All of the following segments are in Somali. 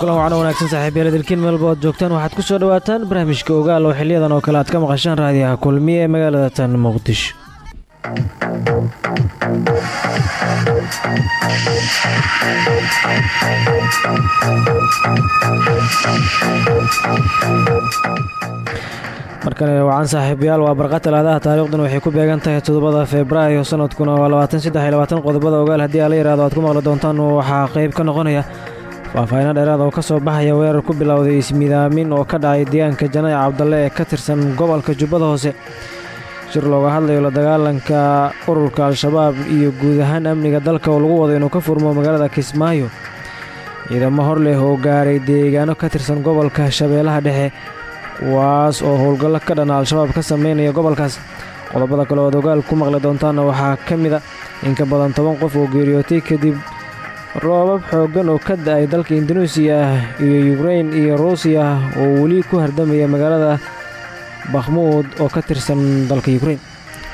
kulan wacno wanaagsan saaxiibayaal dalkiin meelba oad joogtaan waxaad ku soo dhawaataan barnaamijka ogaal oo xiliyadan oo kale aad ka maqashaan raadiyaha kulmiye ee magaalada tan muqdisho. Markale wacan saaxiibayaal waa barqa talaadaha taariikhduna waxay ku beegan tahay toddobada febraayo sanadkuna waa labaatan saddex iyo labaatan qodobada ogaal. Haddii ala yihahdo aad ku maqli doontaan waxaa qayb ka noqonaya faahfaahiino dheeraad oo ka soo baxaya weerar ku bilowday ismidaamin oo ka dhacay deegaanka janaac cabdalle ee ka tirsan gobolka jubbada hoose. Shir looga hadlayo la dagaalanka ururka al-shabaab iyo guud ahaan amniga dalka oo lagu wado inuu ka furmo magaalada kismaayo ciidamo hor leh oo gaaray deegaano ka tirsan gobolka shabeellaha dhexe kuwaas oo howlgallo ka dhana al-shabaab ka sameynaya gobolkaas. Qodobada kale ood ogaal ku maqli doontaanna waxaa ka mid a in ka badan toban qof oo geeriyootay kadib roobab xooggan oo ka da'ay dalka induneisiya iyo yukrein iyo ruusiya oo weli ku hardamaya magaalada bakhmuud oo ka tirsan dalka yukrein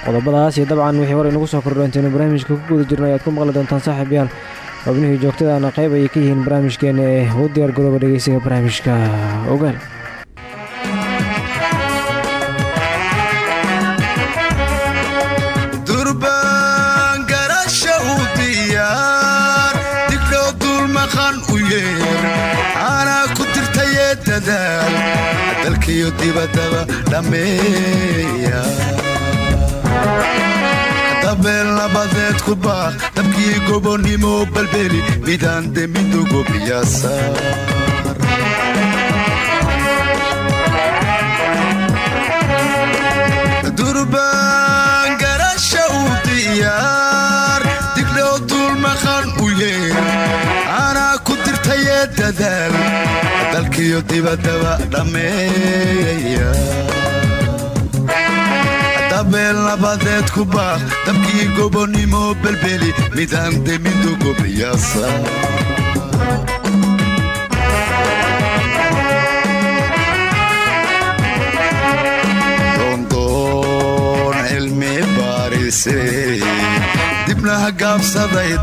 qodobadaas iyo dabcan wixii hor inagu soo kordhoonteenu barnaamijka ku guda jirna ayaad ku maqli doontaan saaxiibayaal xubnihii joogtadaana qayb ayay ka yihiin barnaamijkeena ee u diyaar garooba dhegeysiga barnaamijka ogaal dalkiyo dibadaba dhammeeya dabeel nabadeed ku baaq dabkii gobonnimo balbeli midaan demidugo biyasaar dadaal dalkiyo dibadaba dhammeeya dabeel nabadeed ku baaq dabkii gobonnimo belbeli midaan demidugo biyaasa doondoon cilmi baarise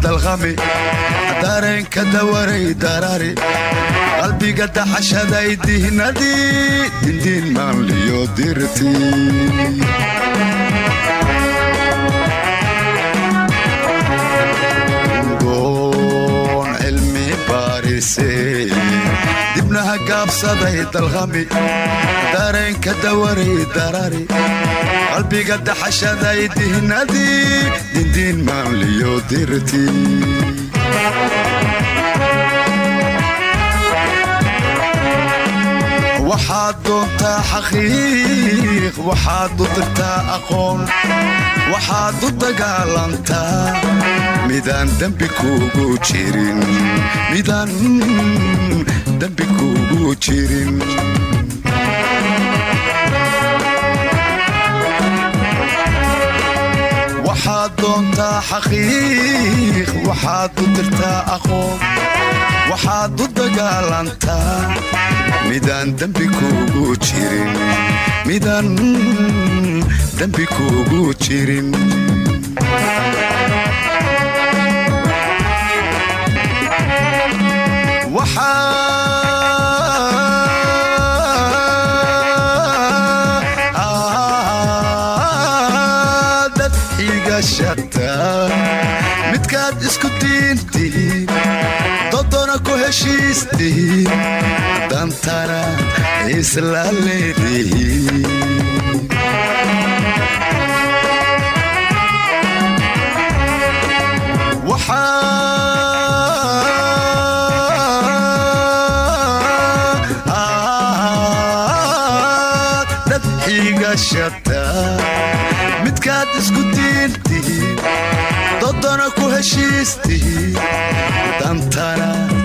dalqami dareenka dawaray darari qalbiga daxashaday dihnadii dindiin maanliyo dirti qalbiga daxashaday dihnadii dindiin maanliyo dirti waxaad doontaa xaqiiq waxaad u dirtaa aqoon waxaad u dagaalantaa midaan dembi kuugu jirin midaan dembi kuugu jirin doontaa xaqiiq waxaad u dirtaa aqoon waxaad u dagaalantaa midaan dembi kuugu jirin midaan dembi kuugu jirin heshiistiin dantana isla dodona ku heshiistiin dantana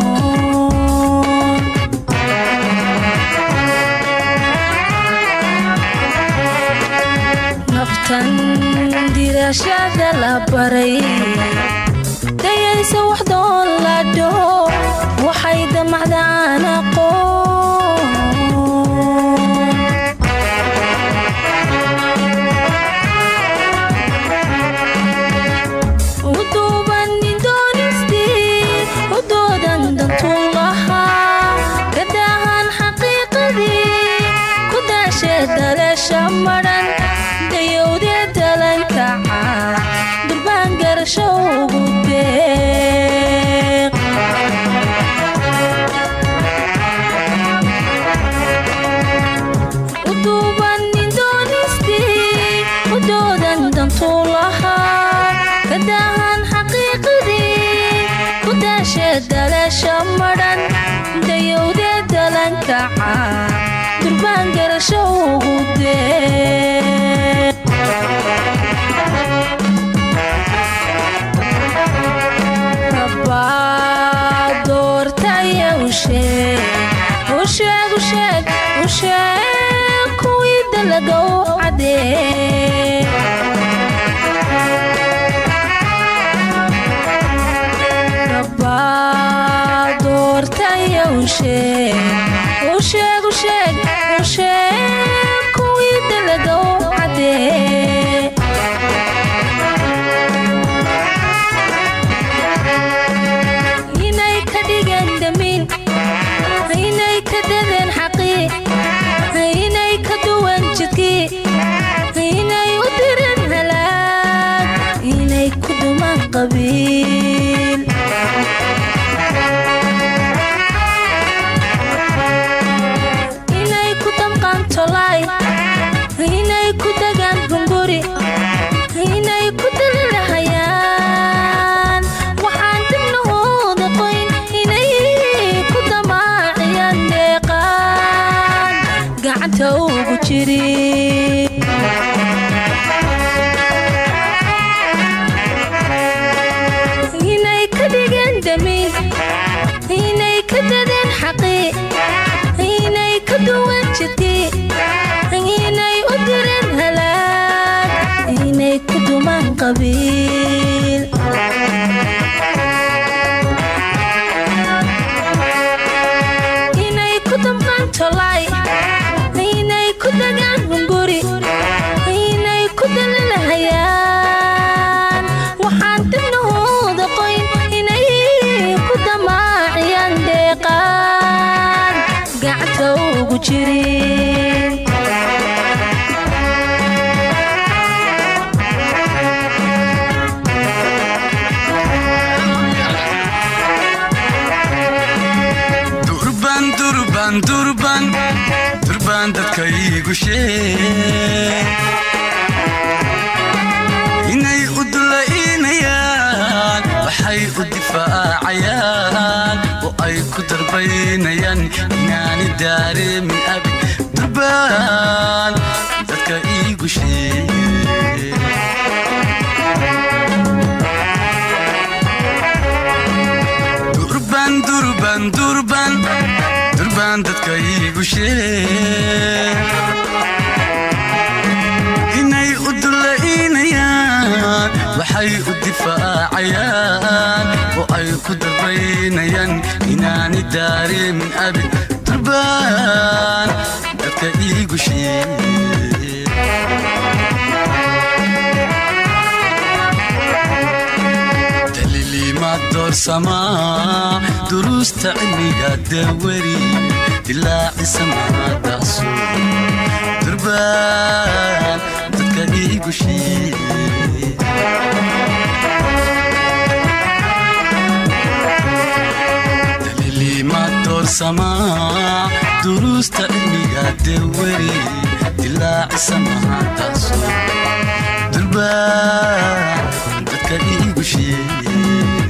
kan dirashada la baray dayaysa wax doon la dhaho waxay damacdaan aqoon ಮಣ nolosha ugu dareemi abi durbaan dadka iigu sheege durban durban durban durban dadka iigu sheeg waxay u difaacayaan oo ay ku darbaynayaan inaani daareemin abi baan dabka iigu shiiye dalilima doorsamaa duruusta cilmiga dawari dilaaci samaadaasu durbaan dadka iigu shiiye doorsamaa duruusta cilmiga deweri dilaacisa mahantaaso durba dadka iigu sheeye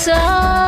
nuurisaa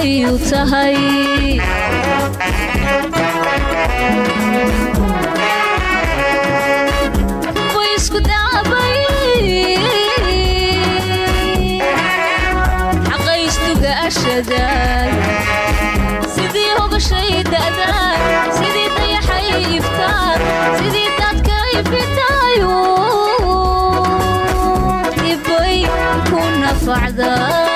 dhaqan bay u tahay sidii hogashay da'daan sidii dayaxay iftaan sidii dadka ifitaayo ibay ku nafacdaan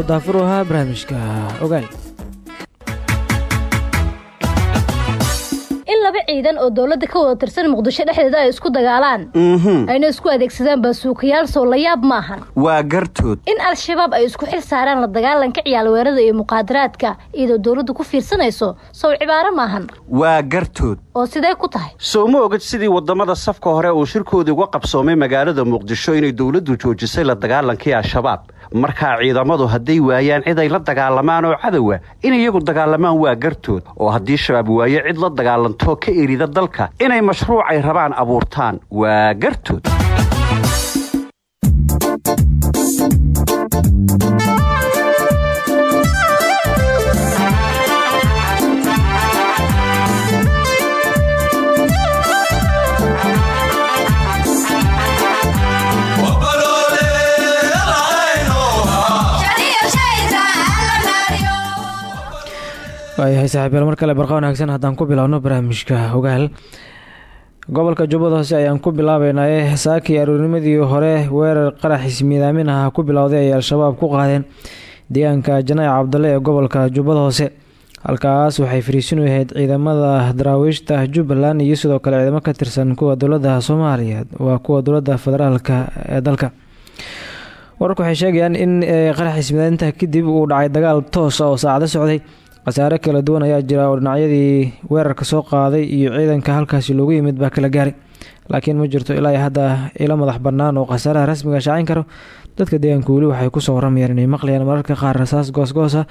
wuxuu daafur u ahaa barnaamijka ogaal in laba ciidan oo dowladda ka wada tirsan muqdisho dhexdeeda ay isku dagaalaan ayna isku adeegsadaan baasuukayaal soo la yaab maahan waa gartood. In al-shabaab ay isku xil saaraan la dagaalanka ciyaalweerada iyo muqaadaraadka iyadoo dowladdu ku fiirsanayso sow cibaaro maahan. Waa gartood. Oo sidee ku tahay. Sow ma ogid sidii waddamada safka hore uu shirkoodii uga qabsoomay magaalada muqdisho inay dowladdu joojisay la dagaalankii al-shabaab markaa ciidamadu hadday waayaan cid ay la dagaalamaan oo cadowa in iyagu dagaalamaan waa gartood. Oo haddii shabaab waayo cid la dagaalantoo ka erida dalka. Inay mashruucay rabaan abuurtaan waa gartood waayahay saaxiibayaal mar kale barqa wanaagsan haddaan ku bilowno barnaamijka ogaal. Gobolka jubbada hoose ayaan ku bilaabeynaa ee saakii aroornimadii hore weerar qarax ismiidaamin ah ku bilowday ay al-shabaab ku qaadeen deegaanka janaac cabdalle ee gobolka jubbada hoose halkaas waxay fariisin u ahayd ciidamada daraawiishta jubbaland iyo sidoo kale ciidamo ka tirsan kuwa dowladda soomaaliya waa kuwa dowladda federaalka ee dalka. Wararku waxay sheegayaan in qaraxiis midaynta kadib uu dhacay dagaal toos ah oo saacado socday khasaare kala duwan ayaa jira oo dhinacyadii weerarka soo qaaday iyo ciidanka halkaasi loogu yimid baa kala gaaray. Laakiin ma jirto ilaa hadda ilo madax bannaan oo khasaaraha rasmiga shaacin karo dadka deegaanka weli waxay ku soo waramayaan inay maqlayaan mararka qaar rasaas goosgoosa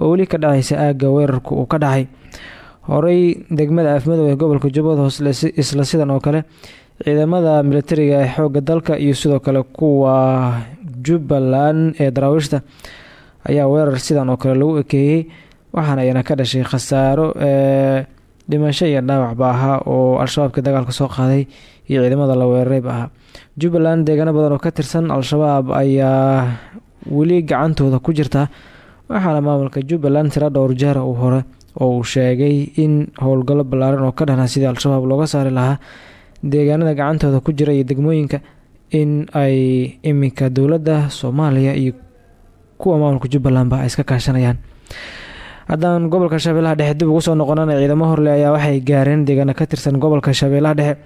oo weli ka dhacaysa aagga weerarka uu ka dhacay. Horey degmada afmadow ee gobolka jubbada hoose isla sidan oo kale ciidamada militariga ee xoogga dalka iyo sidoo kale kuwa jubbaland ee daraawiishta ayaa weerar sidan oo kale lagu ekeeyey waxaana ayana ka dhashay khasaaro ee dhimasho iyo dhaawacba ahaa oo al-shabaabka dagaalka soo qaaday iyo ciidamada la weerarayba ahaa. Jubbaland deegaano badan oo ka tirsan al-shabaab ayaa weli gacantooda ku jirta waxaana maamulka jubbaland tira dhowr jeer uu hore oo uu sheegay in howlgallo ballaaran oo ka dhana sidii al-shabaab looga saari lahaa deegaanada gacantooda ku jira iyo degmooyinka in ay iminka dowladda soomaaliya iyo kuwa maamulka jubbalandba ay iska kaashanayaan haddaan gobolka shabeellaha dhexe dib ugu soo noqonana ciidamo horle ayaa waxay gaareen deegaano ka tirsan gobolka shabeellaha dhexe.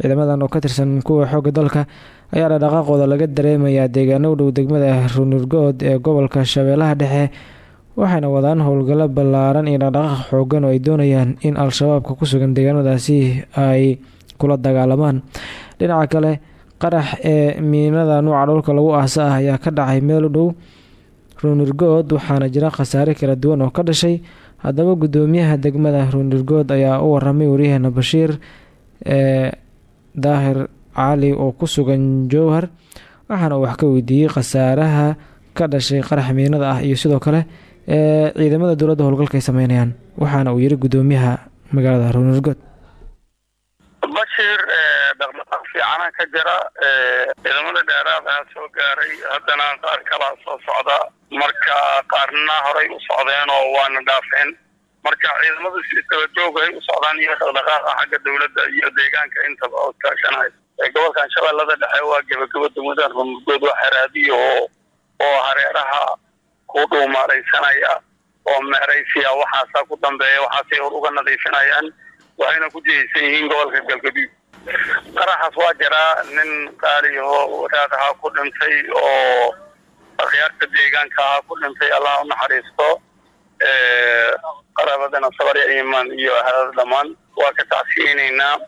Ciidamadan oo ka tirsan kuwa xoogga dalka ayaa dhaqdhaqaaqooda laga dareemayaa deegaano u dhow degmada runurgood ee gobolka shabeellaha dhexe waxayna wadaan howlgallo ballaaran iyo dhaqdhaqaaq xoogan oo ay doonayaan in al-shabaabka ku sugan deegaanadaasi ay kula dagaalamaan. Dhinaca kale qarax ee miinada nuuca dhulka lagu aasa ah ayaa ka dhacay meel u dhow ruunirgood waxaana jira khasaare kala duwan oo ka dhashay. Haddaba guddoomiyaha degmada ruunirgood ayaa u waramay waryaheena bashiir ee daahir cali oo ku sugan jowhar waxaana uu wax ka weydiiyey khasaaraha ka dhashay qarax miinada ah iyo sidoo kale ee ciidamada dowladda howlgalka ay sameynayaan waxaana uu yiri guddoomiyaha magaalada ruunirgood dhaqdhaqaaq fiicana ka jira ciidamada dheeraad aha soo gaaray. Haddana qaar kalaa soo socda. Marka qaarna horay u socdeen oo waana dhaafeen. Marka ciidamadu si isaba joog ay u socdaan iyo dhaqdhaqaaqa xagga dowladda iyo deegaanka intaba oo kaashanayo gobolkan shabeellada dhexe waa gebagabo degmada rumurgood waa haraadiyo oo hareeraha ku dhuumaalaysanaya oo meeraysiya waxaasaa ku dambeeya waxaasay hor uga nadiifinayaan waxayna ku jihaysan yihiin gobolka galgaduud qaraxaas waa jiraa nin qaaliyaho wadaad ahaa ku dhintay oo akhyaarta deegaanka ahaa ku dhintay allah u naxariisto. Qaraabadana sabar ya iimaan iyo ahalada dhammaan. Waa ka tacsiyeynaynaa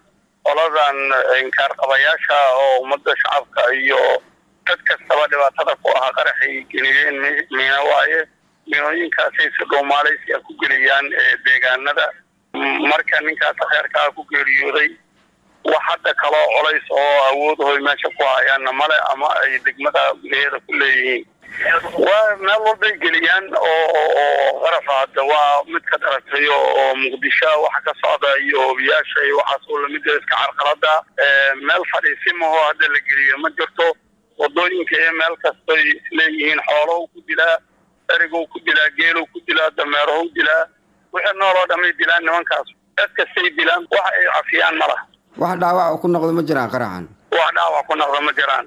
qoladan inkaar qabayaasha oo ummadda shacabka iyo dad kastaba dhibaatada ku ahaa qaraxay geliyeen miina waaye. Miinooyinkaasay si dhuumaalaysiya ku geliyaan deegaanada. Marka ninkaas akheerkaa ku geeriyooday wax hadda kaloo colays oo awoodahoy meesha ku hayaanna male ama ay degmada gudaheeda ku leeyihiin. Waa meel walbay geliyaan oo oo qarafa hadda waa mid ka dharatay oo muqdisho waxa ka socda iyo obiyaasha iyo waxaas oo la mid iska carqalada. Meel fadhiisimaho hadda la geliyo ma jirto waddooyinka iyo meel kastoy isleeyihiin xoolow ku dilaa erigow ku dilaa geelow ku dilaa dameerow dilaa wixii nooloo dhamay dilaan nimankaas. Dad kastay dilaan wax ay cafiyaan ma laha wax dhaawac ku noqdo ma jiraan qaraxan wax dhaawac ku noqda ma jiraan.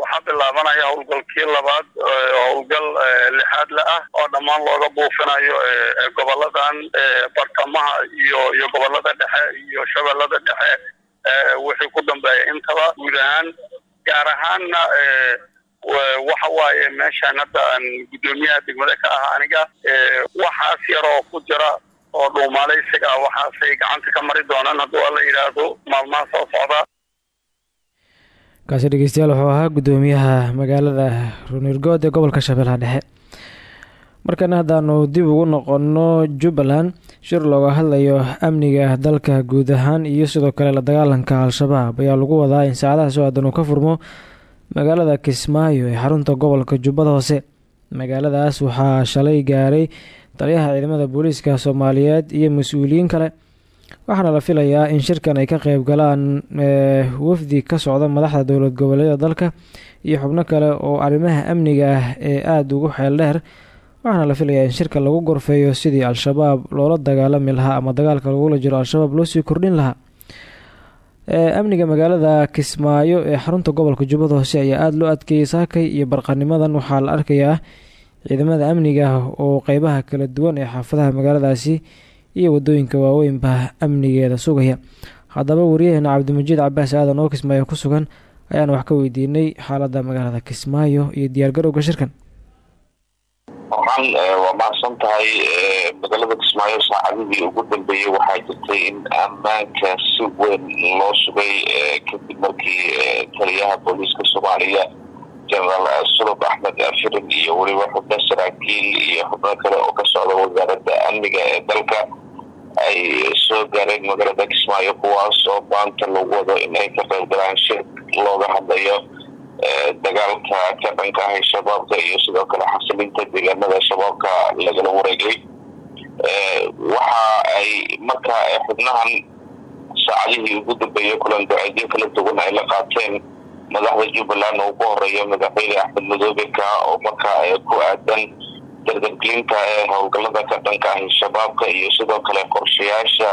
Waxaa bilaabanaya howlgalkii labaad howlgal lixaadle ah oo dhammaan looga buufinayo goboladan bartamaha iyo iyo gobollada dhexe iyo shabeellada dhexe. Wixii ku dambeeya intaba guud ahaan gaar ahaanna waxa waaye meeshaan hadda aan guddoomiyaha degmada ka ah aniga waxaas yaroo ku jira oo dhuumaalaysiga ah waxaasay gacanta ka mari doonaan hadduu alla yidhaahdo maalmaha soo socda. Kaasi dhegeystayaal wuxuu ahaa guddoomiyaha magaalada runirgood ee gobolka shabeellaha dhexe. Markana haddaanu dib ugu noqono jubbaland shir looga hadlayo amniga dalka guud ahaan iyo sidoo kale la dagaalanka al-shabaab ayaa lagu wadaa in saacadaha soo aadan uu ka furmo magaalada kismaayo ee xarunta gobolka jubbada hoose. Magaaladaas waxaa shalay gaaray taliyaha ciidamada booliiska soomaaliyeed iyo mas'uuliyiin kale. Waxaana la filayaa in shirkan ay ka qeyb galaan wafdi ka socda madaxda dowlad goboleedyada dalka iyo xubno kale oo arrimaha amniga ah ee aada ugu xeel dheer. Waxaana la filayaa in shirka lagu gorfeeyo sidii al-shabaab loola dagaalami lahaa ama dagaalka lagula jiro al-shabaab loosii kordhin lahaa. Amniga magaalada kismaayo ee xarunta gobolka jubbada hoose ayaa aada loo adkeeyey saakay iyo barqanimadan. Waxaa la arkayaa ciidamada amniga oo qeybaha kala duwan ee xaafadaha magaaladaasi iyo waddooyinka waaweynba amnigeeda sugaya. Haddaba wariyaheena cabdimajiid cabaas aadan oo kismaayo ku sugan ayaan wax ka weydiinay xaalada magaalada kismaayo iyo diyaargarowga shirkan. Waxaan waa mahadsan tahay magaalada kismaayo saacadihii ugu dambeeyey waxaa jirtay in ammaanka si weyn loo sugay kadib markii taliyaha booliiska soomaaliya genaraal sulub axmed afirin iyo weliba xubno saraakiil iyo xubno kale oo ka socda wasaaradda amniga ee dalka ay soo gaareen magaalada kismaayo kuwaas oo maanta lagu wado in ay ka qayb galaan shir looga hadlayo dagaalka ka dhanka ahay shabaabka iyo sidoo kale xasilinta deegaanada shabaabka lagala wareegay waxa ay markaa xubnahan saacadihii ugu dambeeyey kulan duceedyo kala duwan ay la qaateen madaxda jubbaland ugu horreeya madaxweyne axmed madoobe oo markaa ku aadan dardargelinta ee howlgalada ka dhanka ahay shabaabka iyo sidoo kale qorshayaasha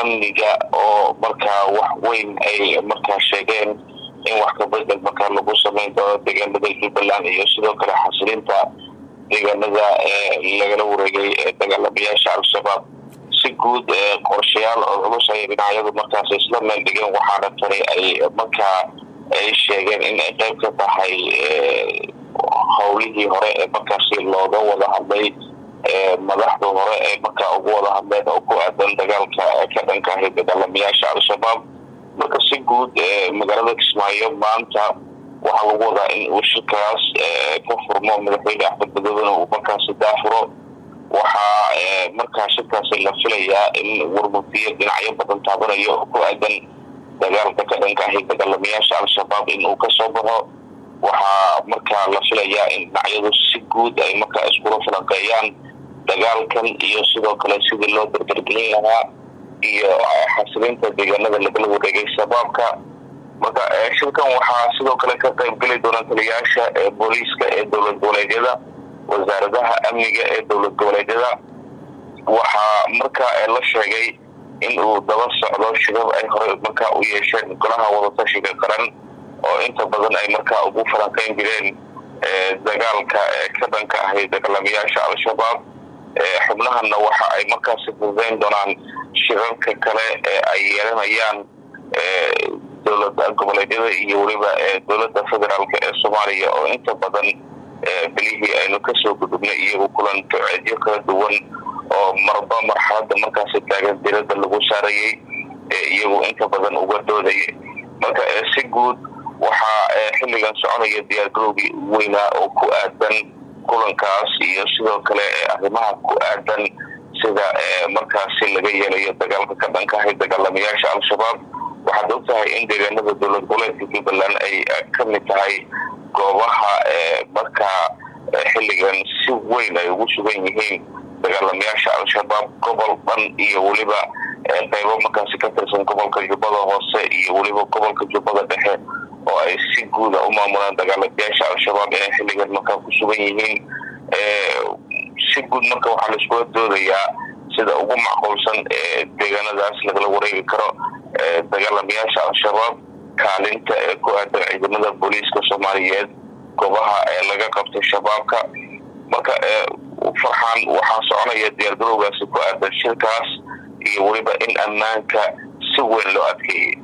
amniga oo markaa wax weyn ay markaa sheegeen in wax kabedel markaa lagu sameyn doono deegaanada jubbaland iyo sidoo kale xasilinta deegaanada lagala wareegay ee dagaalamayaasha al-shabaab. Si guud qorshayaal oo culus ay dhinacyadu markaas isla meel dhigeen waxaana tani ay markaa ay sheegeen in ay qayb ka tahay howlihii hore ee markaasi looga wada hadlay madaxda hore ee markaa ugu wada hadleen oo ku aadan dagaalka ka dhanka ahay dagaalamayaasha al-shabaab. Marka si guud magaalada kismaayo maanta waxaa lagu wadaa in uu shirkaas ka furmo madaxweyne axmed madoobena uu markaasi daafuro waxaa markaa shirkaasi la filayaa in warmutiyo dhinacyo badan taabanayo oo ku aadan dagaalka ka dhanka ahay dagaalamayaasha al-shabaab in uu ka soo baxo. Waxaa markaa la filayaa in dhinacyadu si guud ay markaa iskula falanqeeyaan dagaalkan iyo sidoo kale sidii loo dardargelin lahaa iyo xasilinta deegaanada lagala wareegay shabaabka. Marka shirkan waxaa sidoo kale ka qaybgeli doona taliyayaasha ee booliiska ee dowlad goboleedyada wasaaradaha amniga ee dowlad goboleedyada. Waxaa markaa la sheegay in uu daba socdo shirab ay hore markaa u yeesheen golaha wadatashiga qaran oo inta badan ay markaa ugu falanqeyn jireen dagaalka ka dhanka ahay dagaalamayaasha al-shabaab. Xubnahanna waxa ay markaasi fududeyn doonaan shirarka kale ee ay yeelanayaan dowlad goboleedyada iyo weliba dowladda federaalk ee soomaaliya oo inta badan bilihii aynu ka soo gudubnay iyagu kulan duceedyo kala duwan oo marba marxalada markaasi taagan dirada lagu saarayay iyagu inta badan uga doodaya marka si guud waxaa xilligan soconaya diyaargarowgii weynaa oo ku aadan kulankaas iyo sidoo kale arrimaha ku aadan sida markaasi laga yeelayo dagaalka ka dhankahay dagaalamayaasha al-shabaab. Waxaad og tahay in deegaanada dowlad goboleedka jubbaland ay ka mid tahay goobaha markaa xilligan si weyn ay ugu sugan yihiin dagaalamayaasha al-shabaab gobol dhan iyo weliba qaybo markaasi ka tirsan gobolka jubbada hoose iyo weliba gobolka jubbada dhexe oo ay si guuda u maamulaan dagaalamayaasha al-shabaab inay xilligan markaa ku sugan yihiin. Si guud marka waxaa laiskula doodayaa sida ugu macquulsan ee deegaanadaas lagala wareegi karo dagaalamayaasha al-shabaab kaalinta ee ku aadan ciidamada booliiska soomaaliyeed goobaha ee laga qabtay shabaabka marka farxaan waxaa soconaya diyaargarowgaasi ku aadan shirkaas iyo weliba in ammaanka si weyn loo adkeeyey.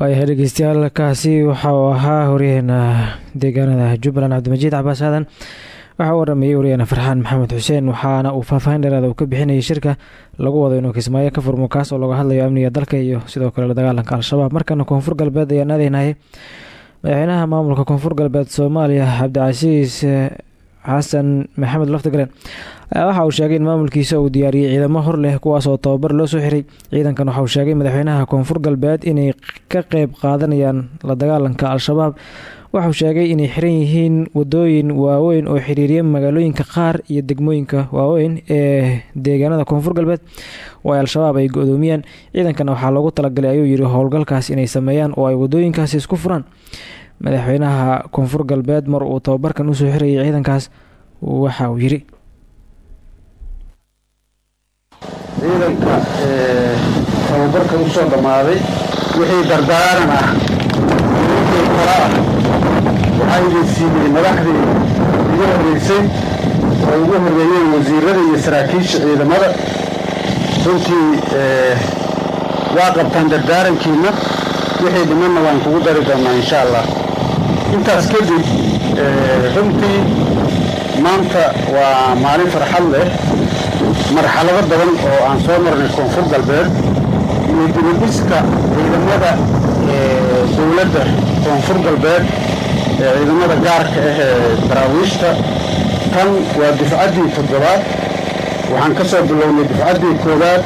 Waayahay dhegeystayaal kaasi waxa uu ahaa horyaheena deegaanada jubbaland cabdimajiid cabaas aadan. Waxaa u waramayay waryaheena farxaan maxamed xuseen waxaana uu faahfaahin dheeraada uu ka bixinayay shirka lagu wado inuu kismaayo ka furmo kaas oo laga hadlayo amniga dalka iyo sidoo kale la dagaalanka al-shabaab. Markana koonfur galbeed ayaan aadeynahay madaxweynaha maamulka koonfur galbeed soomaaliya cabdicasiis xasan maxamed laftigalen ayaa waxa uu sheegay in maamulkiisa uu diyaariyey ciidamo hor leh kuwaas oo tababar loo soo xiray. Ciidankan waxa uu sheegay madaxweynaha koonfur galbeed inay ka qeyb qaadanayaan la dagaalanka al-shabaab waxauu sheegay inay xiran yihiin wadooyin waaweyn oo xiriiriya magaalooyinka qaar iyo degmooyinka waaweyn ee deegaanada koonfur galbeed. Oo ay al-shabaab ay go-doomiyaan. Ciidankana waxaa loogu talagalay ayuu yidhi howlgalkaas inay sameeyaan oo ay wadooyinkaasi isku furaan. Madaxweynaha koonfur galbeed mar uu tababarkan u soo xirayay ciidankaas waxa uu yidhi. Ciidanka tababarka u soo dhammaaday wixii dardaaran ah waxaa idin siiyey madaxdii igu horreysay oo ugu horreeyeen wasiirada iyo saraakiisha ciidamada. Runtii waa qabtaan dardaarankiina wixii dhimanna waan kugu dari doonaa insha allah. Intaas kadib runtii maanta waa maalin farxad leh marxalado badan oo aan soo marnay koonfur galbeed iyo dibadhiska ciidamada dowladda koonfur galbeed ee ciidamada gaarka ah ee daraawiishta tan waa difcaddii toddobaad. Waxaan ka soo bilownay difcaddii koowaad.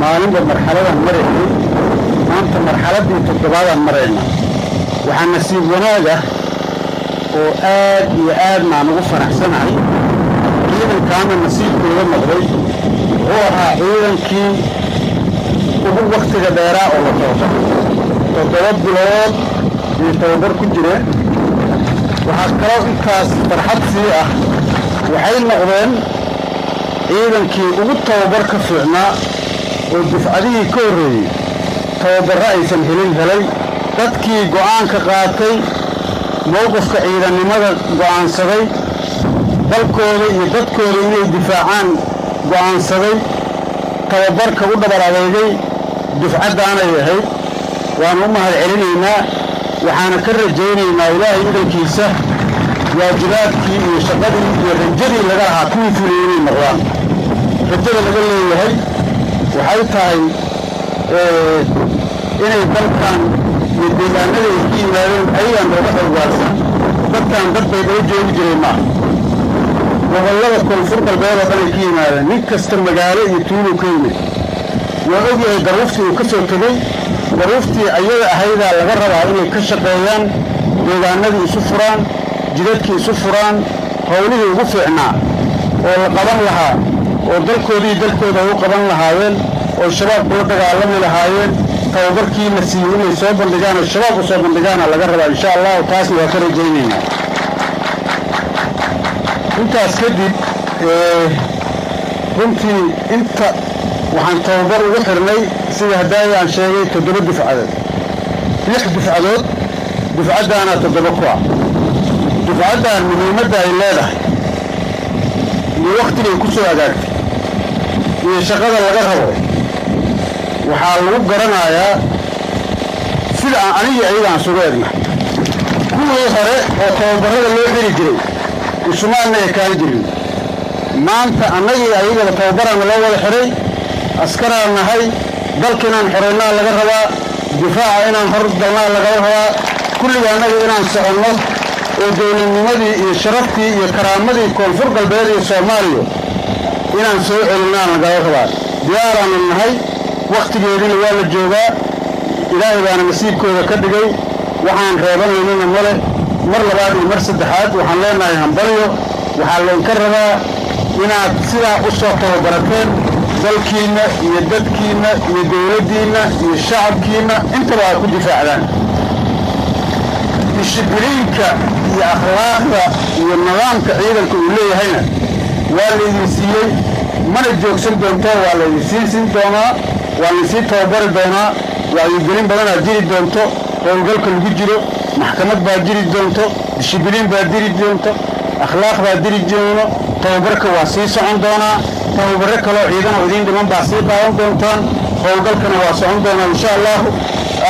Maalinba marxaladaan maraynay maanta marxaladdii toddobaadaan marayna. Waxaa nasiib wanaag ah oo aad iyo aadna aan ugu faraxsanahay ciidankaana nasiibkooda noqday wuxuu ahaa ciidankii ugu wakhtiga dheeraa oo la tababar toddoba bilood iyo tababar ku jireen waxaa kaloo intaas farxad sii ah. Waxay noqdeen ciidankii ugu tababar ka fiicnaa oo dufcadihii ka horreeyey. Tababarro aysan helin helay. Dadkii go'aanka qaatay mowqifka ciidannimada go'aansaday dalkooda iyo dadkooda inay difaacaan go'aansaday tababarka u dhabar adeegay dufcaddaanay ahayd waanu u mahad celinaynaa waxaana ka rajaynaynaa ilaahay idankiisa waajibaadkii iyo shaqadii iyo rajadii laga lahaa kuwii fuliyey inay noqdaan. Rajada laga leeyahay waxay tahay inay dalkan iyo deegaanada ay ka yimaadeen ayagaan looga xogwaarsan dadkan dad bay daba joogi jiray maaha gobollada koonfur galbeed oo dhan ay ka yimaadeen nin kasta magaalo iyo tuuluu ka yimid. Waa ogyahay daruuftii uu ka soo tegey daruuftii ayada ahaydaa laga rabaa inay ka shaqeeyaan deegaanadii isu furaan jidadkii isu furaan howlihii ugu fiicnaa oo la qaban lahaa oo dalkoodii dalkooda u qaban lahaayeen oo shabaab kula dagaalami lahaayeen tababarkii la siiyey inay soo bandhigaan oo shabaab u soo bandhigaana laga rabaa insha allahu taasna waa ka rajaynaynaa. Intaas kadib runtii inta waxaan tababar ugu xirnay sida haddaay aan sheegay toddoba dufcadood lix dufcadood dufcaddaana toddoba ku ah. Dufcaddan muhiimadda ay leedahay iyo wakhtigay ku soo agaagtay iyo shaqada laga rabo waxaa lagu garanayaa sida aan anigii ayagaan sugu egna kuwii hore oo tababarrada loo xiri jiray isumaanna ekaan jirin maanta annagii ayagaba tababaraana loo wada xiray askaraan nahay dalka inaan xoreynaa laga rabaa difaaca inaan hor galnaa laga rabaa kulliga annaga inaan soconno oo dowladnimadii iyo sharaftii iyo karaamadii koonfur galbeed iyo soomaaliya inaan soo celinaan lagala rabaa. Diyaaraanu nahay wakhtigeediina waa la joogaa ilaahay baana nasiibkooda ka dhigay waxaan reebanaynana male mar labaad iyo mar saddexaad waxaan leenahay hambalyo waxaa laynka rabaa inaad sidaa u soo tababarateen dalkiinna iyo dadkiinna iyo dowladdiinna iyo shacabkiinna intaba aad ku difaacdaan. Dishibiliinka iyo akhlaaqda iyo nidaamka ciidanka uu leeyahayna waa laydin siiyey mana joogsan doonto waa laydin siin doonaa waa laydinsii tababari doonaa wacyigelin badanaad jiri doonto howlgalka lagu jiro maxkamad baa jiri doonto dishibiliin baa jiri doonto akhlaaq baa jiri doono tababarka waa sii socon doonaa tababarro kaloo ciidan oo idiin dhiman baa sii qaadan doontaan. Howlgalkana waa socon doonaa insha allahu.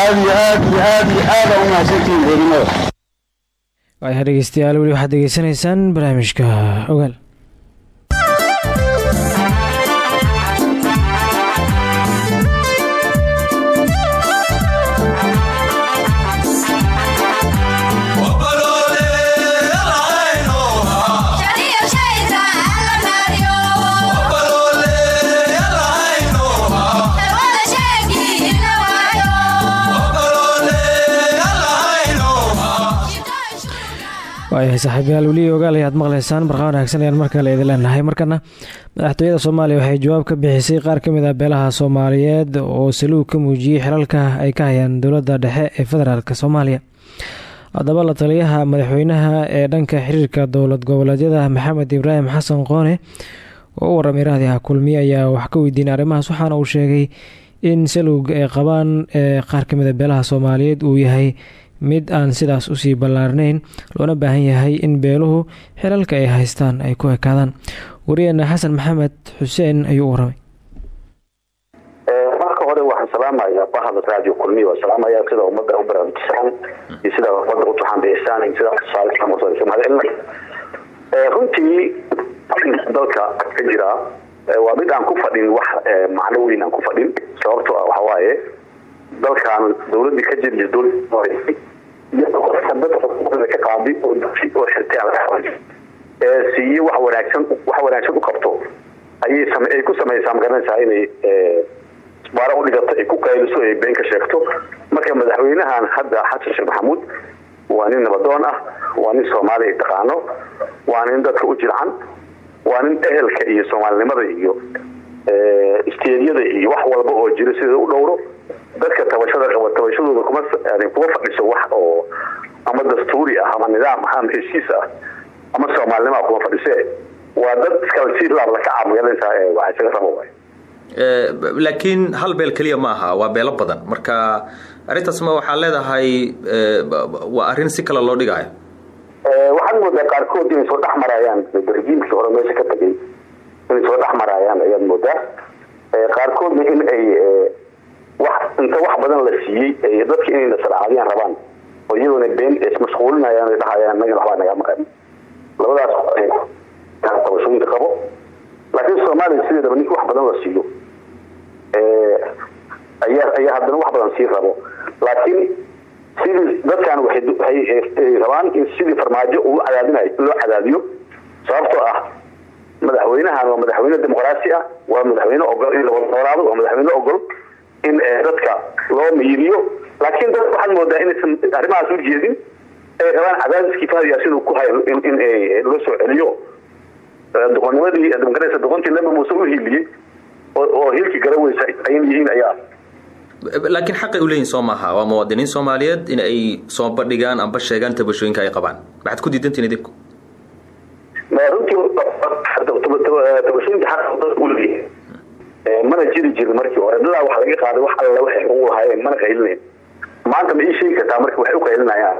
Aad iyo aad iyo aad iyo aada u mahadsantihiin ciidamada dhegeystayaal weli waxaad degeysanaysaan barnaamijka ogaal waayahay saaxiibayaal weli ogaal ayaad maqlaysaan barqa wanaagsan ayaan mar kale idin leenahay. Markana madaxtooyada soomaaliya waxay jawaab ka bixisay qaar ka mid ah beelaha soomaaliyeed oo saluug ka muujiyey xilalka ay ka hayaan dowladda dhexe ee federaalk soomaaliya. Haddaba la taliyaha madaxweynaha ee dhanka xiriirka dowlad goboleedyada maxamed ibraahim xasan qoone oo u waramay raadiha kulmiye ayaa wax ka weydiinay arrimahaas waxaana uu sheegay in saluug ay qabaan ee qaar ka mid a beelaha soomaaliyeed uu yahay mid aan sidaas u sii ballaarnayn loona baahan yahay in beeluhu xilalka ay haystaan ay ku ekaadaan. Wariyeena xasan maxamed xuseen ayuu u waramay marka hore waxaan salaamayaa bahda radio kulmiya waa salaamaya sida ummadda u baraarujisaan iyo sida ummadda u tuxaanbicisaan iyo sida mahadcelina runtii dalka ka jira waa mid aan ku fadhin wax macno weyn aan ku fadhin. Sababto ah waxa waaye dalkan dowladii ka jiri dowlad ka qaadi siiye wax wanaagsan u qabto ayay ay ku samaysaa ma garanaysaa inay isbaaro u ay ku qayliso ay sheegto. Marka madaxweynahan hadda xasan sheekh maxamuud waa nin nabadoon ah waa nin soomaaliya taqaano waa nin dadka u jircan waa nin ehelka iyo soomaalinimada iyo isteedyada iyo wax walba oo jira sida u dhowro dadka tabashada qaba tabashadooda kuma fadhiso wax oo ama dastuuri ah ama nidaam ah ama heshiis ah ama soomaalinima kuma fadhise. Waa dad kala si laab laka caamagalaysaa waxaa isaga rabo waay. Laakiin hal beel keliya ma aha waa beelo badan. Marka arrintaas ma waxaa leedahay waa arrin si kale loo dhigaayo waxaad moodaa qaarkood inay soo dhex rejiimkii hore meesha ka tagay inay soo dhex marayaan ayaad moodaa. Qaarkoodna in ay inta wax badan la siiyey dadka inay nasalacaadiyaan rabaan oo iyagoona been ismashquulinayaan ay dhahayaan anagana waxbaa nagaa maqan. Labadaas tabashooyinka qabo. Laakiin soomaaliya sideedaba ninka wax badan la siiyo ayaa ayaa haddana wax badan sii rabo. Laakiin sidii dadkan waxay rabaan in sidii farmaajo uu cadaadinayo loo cadaadiyo. Sababtoo ah madaxweynahan waa madaxweyne dimuqraasi ah waa madaxweyne ogol in lawada noolaado waa madaxweyne ogol in dadka loo miiriyo laakiin dad waxaad moodaa inaysan arrimahaas u jeedin ay rabaan cadaadiskii fahdiyaas inuu ku hayo in loo soo celiyo doqonnimadii dimuqrasia doqontii laba muuse u hiiliyey oo hilkii garaweysa ayan yihiin ayaa laakiin xaqay u leeyihiin soo maaha waa muwaadiniin soomaaliyeed in ay soo bandhigaan amba sheegaan tabashooyinka ay qabaan maxaad ku diidantihin idinku runtii tabashooyinka xaq u leeyahay mana jiri jirin markii hore. Dadaa waxa laga qaaday wax alla waxay ugu lahaayeen mana qaylinayn. Maanta ma ii sheegi kartaa marka waxay u qaylinayaan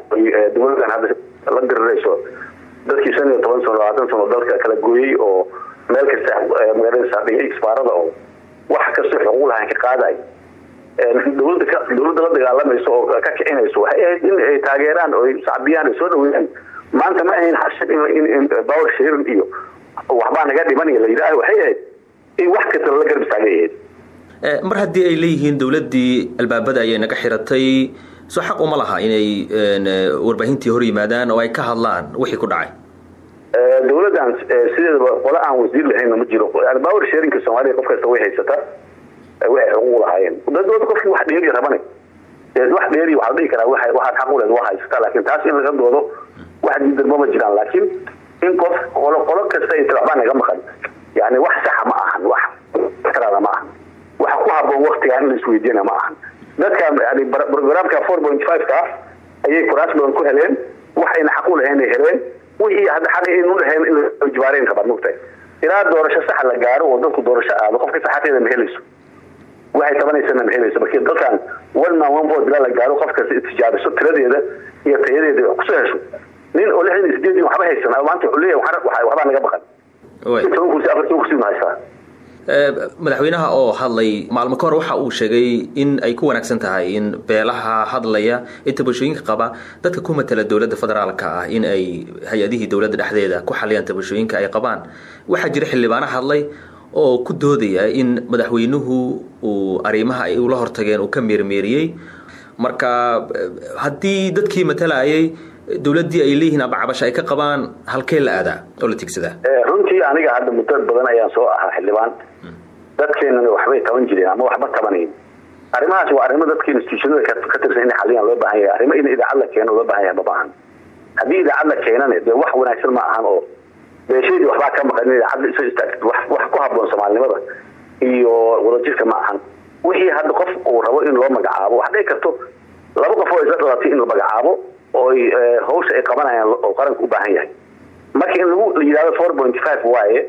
dowladan hadda la dirirayso dadkii shan iyo toban sano sano dalka kala gooyey oo meel kasta magaalada dhigay isbaarada oo wax kastoo xuquuq lahayn ka qaaday. Dowladda ka dowladda la dagaalamayso oo ka kicinayso waxay ahayd in ay taageeraan oo sacbiyaan soo dhaweeyaan maanta ma ahayn xashad in power sharing iyo waxbaa naga dhimanaya la yidhaaha waxay ahayd in wax kasta lala garab istaagay ahayd mar haddii ay leeyihiin dowladdii albaabada ayay naga xiratay soo xaq uma laha inay warbaahintii hor yimaadaan oo ay ka hadlaan wixii ku dhacay. Dowladdan sideedaba qole aan wasiir lahaynna ma jiro. Power sharingka soomaaliya qof kasta way haysataa waxay xuquuq lahaayeen. Dadooda qofkii wax dheeri rabane wax dheeri waxaa la dhihi karaa waxaad xaq u leed waa haysataa laakiin taas in laga doodo wax diidan mama jiraan. Laakiin in qof qolo qolo kasta ay tira waxbaa naga maqan yani wax saxa ma ahan wax taraada ma ahan. Waxa ku haboon waktigaa in la isweydiina ma ahan. Dadka yani programka four point five ka ayay kuraas badan ku heleen. Waxayna xaq u lahayn ay heleen. Wixii hadda xaq aynu lahayn in la jibaareen kabaad mogtahay ilaa doorasho saxa la gaaro oo dadku doorasho aado qof kasta xaqeeda ma helayso. Waxay tabanaysana ma helayso. Markii dalkan one one vote la gaaro qof kasta tijaabiso tiradeeda iyo tayadeeda wax ku soo hesho. Nin oo lixdan iyo sideed waxba haysan. Maanta wuxuu leeyahay waxbaa naga baqan haystaa madaxweynaha oo hadlay maalmo ka hor waxa uu sheegay in ay ku wanaagsan tahay in beelaha hadlaya ee tabashooyinka qaba dadka ku matala dowladda federaalka ah in ay hay'adihii dowladda dhexdeeda ku xaliyaan tabashooyinka ay qabaan. Waxaa jira xildhibaano hadlay oo ku doodaya in madaxweynuhu uu arrimaha ay ula hortageen uu ka meermeeriyey marka haddii dadkii matalayay dowladdii ay leeyihiin aba cabasho ay ka qabaan halkee la aadaa oo la tigsadaa runtii aniga hadda muddo badan ayaan soo ahaa xildhibaan. Dadkeenana waxbay taban jireen ama waxba tabanayn arrimahaas waa arrimo dadka institutionada ka tirsan inay xaliyaan loo baahan yahay. Arrimo in idaacad la keeno loo baahan yahay ma haddii idaacad la keenana dee wax wanaagsan ma ahan oo beeshaydii waxbaa ka maqan in idaacadda isoo istaagtid wax wax ku habboon soomaalinimada iyo wadajirka ma ahan. Wixii hadda qof uu rabo in loo magacaabo wax dhici karto. Laba qof oo isla dhalatay in la magacaabo oo hawsha ay qabanayaan oo qaranka u baahan yahay. Marka lagu yidhahdo four waaye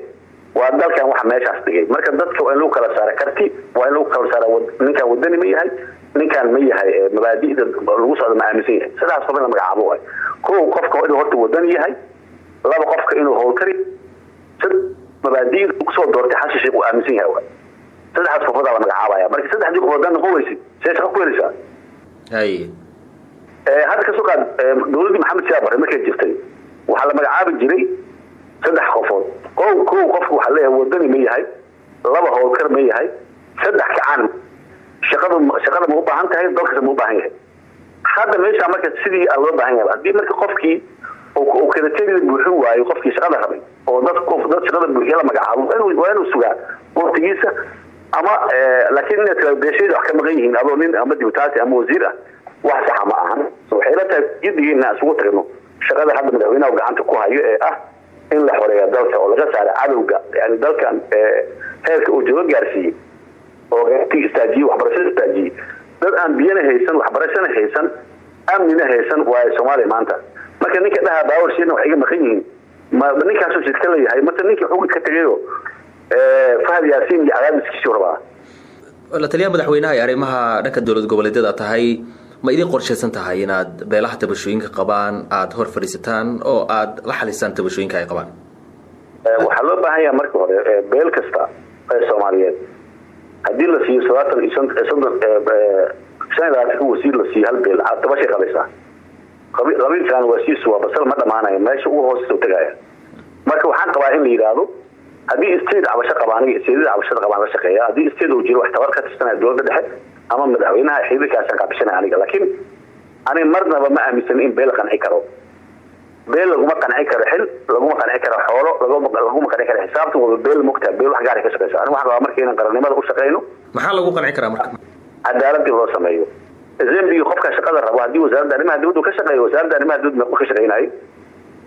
waa dalkan waxa meeshaas dhigay. Marka dadka waa in lagu kala saara karti waa in lagu kala saara ninkaan wadani ma yahay ninkaan ma yahay mabaadida lagu socdo ma aaminsan yahay. Sidaas qof in la magacaabo waay kow qofka inuu horta wadani yahay laba qofka inuu howlkari mabaadida ku soo doortay sheekh uu aaminsan yahay waay saddexdaas qofodaa la magacaabaya. Marka saddexdii qofood haddaan noqon weysid see shaqa ku hadda ka soo qaad dowladdii maxamed siyaa bare markay jirtay waxaa la magacaabi jiray saddex qofood. Kow kow qofka waxaa leeyahay wadani ma yahay laba howlkar ma yahay saddex kacaan. Shaqada ma u baahan tahay dalkasa ma u baahan yahay. Hadda meesha marka sidii aa loo baahan yahay haddii marka qofkii kriteeriyada buuxin waayo qofkii shaqada rabay oo dad shaqada buuxiya la magacaabo waa inuu sugaa waqtigiisa ama laakiin inaad tira beeshayda wax ka maqan yihiin adoo nin ama dibutaati ama wasiir ah wax saxa ma ahan waxay la tahay jiddigiina isugu tagno shaqada hadda madaxweynaha gacanta ku hayo ee ah in la xoreeya dalka oo laga saara cadowga yani dalkan heerka uu jooga gaarsiiyey oo ti istaajiyey waxbarashada istaajiyey dad aan biyana haysan waxbarashana haysan amnina haysan waayo soomaaliya maanta. Marka ninka dhaha baawar shiina waxay iga maqan yihiin. Ma ninkaasoo shirka leeyahay marka ninkii xugid ka tegayo fahad yaasiin iyo cadaadiskiisuu rabaa. La taliyaha madaxweynaha ee arrimaha dhanka dowlad goboleedyada tahay ma idin qorshaysan tahay inaad beelaha tabashooyinka qabaan aada hor fadhiisataan oo aada la xalisaan tabashooyinka ay qabaan? Waxaa loo baahan yaha marka hore beel kasta ee soomaaliyeed. Haddii la siiyo sadaatan iyo soddon shan iyo labaatanka wasiir la siiyo hal beel tabashay qabaysaa? Qabiilkan wasiisu waa basal ma dhamaanaya meesha ugu hooseysa u tagaya. Marka waxaan qabaa in la yidhaahdo haddii state cabasho qaba aniga steedada cabashada qabaan la shaqeeya haddii state uu jiro wax tabar ka tirsanaya dowladda dhexe ama madaxweynaha xiriirkaasaan qaabishanaya aniga. Laakiin ani marnaba ma aaminsan in beel la qanci karo. Beel laguma qanci karo xil laguma qanci karo xoolo laguma qanci karo xisaabtan waba beel mogtaa beel wax gaara ka shaqeysa ani waxaan qabaa marka inaan qarannimada u shaqeyno. Maxaa lagu qanci karaa marka? Cadaaladii loo sameeyo. Zambigi qofka shaqada rabo haddii wasaaradda arrimaha dibaddu ka shaqeeyo wasaaradda arrimaha dibadda ma ka shaqeynayo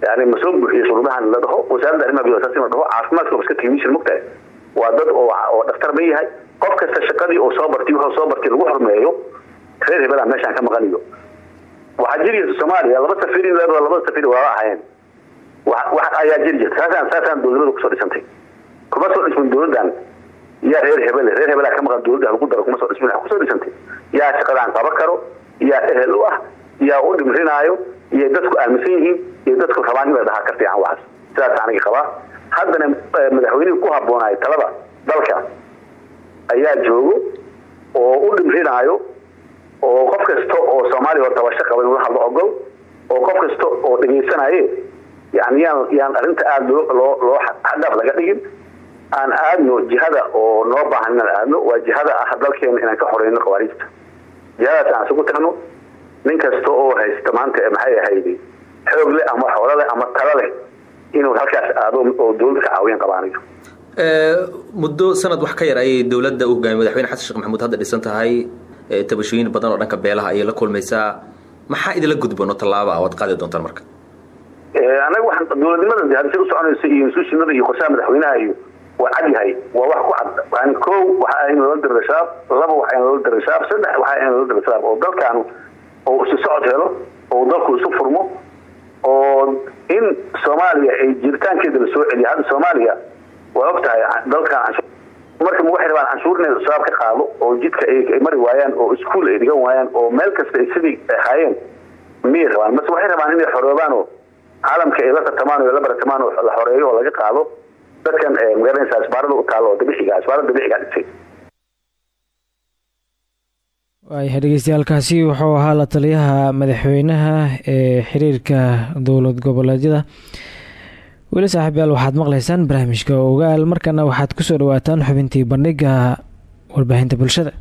yani ma soo buuxiyo shuruudahan la dhaho wasaaradda arrimaha in la dhaho caafimaadka iska technician mogtahay waa dad oo oo dhaktar ma yahay qof kasta shaqadii uu soo bartay wuxuu soo bartay lagu xurmeeyo reer hebelaa meeshaan ka maqaniyo waxaa jiraysa soomaaliya laba safirin leedo labada safir waaba wax ayaa jiri jirta. Saasaan saasaan dowladnimada ku soo dhisantay. Kuma soo dhismin dowladdan yaa reer hebele reer hebelaa ka maqan dowladda lagu daro kuma soo dhismin. Waxa ku soo dhisantay. Yaa shaqadaan qaban karo yaa ehel u ah yaa u dhimrinaayo iyo dadku aaminsan yihiin iyo dadku rabaan in la dhahaa ka fiican waxaas. Sidaas aniga qabaa haddana madaxweynihii ku habboonayo talada dalka ayaa joogo oo u dhimrinaayo oo qof kasta oo soomaaliya oo tabasho qaba inuu la hadlo ogol oo qof kasta oo dhegaysanaye yani yaan arrinta aada loo loo xadaaf laga dhigin. Aan aadno jihada oo noo baahan inaan aadno waa jihada ah dalkeena inaan ka xoreyno khawaariijta jihadaas aan isugu tagno nin kasta oo haysta maanta maxay ahaydi xoog leh ama xoolo leh ama talo inuu halkaas aado oo dowladda ka caawiyan qabaanayo muddo sanad wax ka yar ayay dowladda u hogaamiye madaxweyne xasan sheekh maxamuud hadda dhisan tahay tabashooyin badan oo dhanka beelaha ayay la kulmaysaa. Maxaa idinla gudboon oo tallaaba ah waad qaadi doontaan marka? Anaga waxaan dowladnimada de u soconaysa iyo institutionada iyo qorshaha madaxweynaha iyo waa cad yahay waa wax ku cad yani kow waxa ahayn loola dira laba waxa ahayn loola dira saddex waxa ahayn loola dira oo dalkan oo isu socod helo oo dalku isu furmo oo in soomaaliya ay jiritaankeeda soo celiya hadda soomaaliya waa og tahay dalkan marka ma waxay rabaan canshuur inay shabaab ka qaado oo jidka ay mari waayaan oo iskuol ay dhigan waayaan oo meel kasta ay sidii ahaayeen miyay rabaan? Mase waxay rabaan inay xoroobaan oo caalamka ay la tartamaan oo la baratamaan oo la xoreeyo oo laga qaado dadkan magaranaysa asbaarada u taalo oo dabiiciga asbaarada dabiiciga dhigtay waayahay wuxuu ahaa la taliyaha madaxweynaha ee xiriirka dowlad goboleedyada weli saaxiibyaal waxaad maqlaysaan barnaamijka ogaal. Markana waxaad ku soo dhawaataan xubintii bandhiga warbaahinta bulshada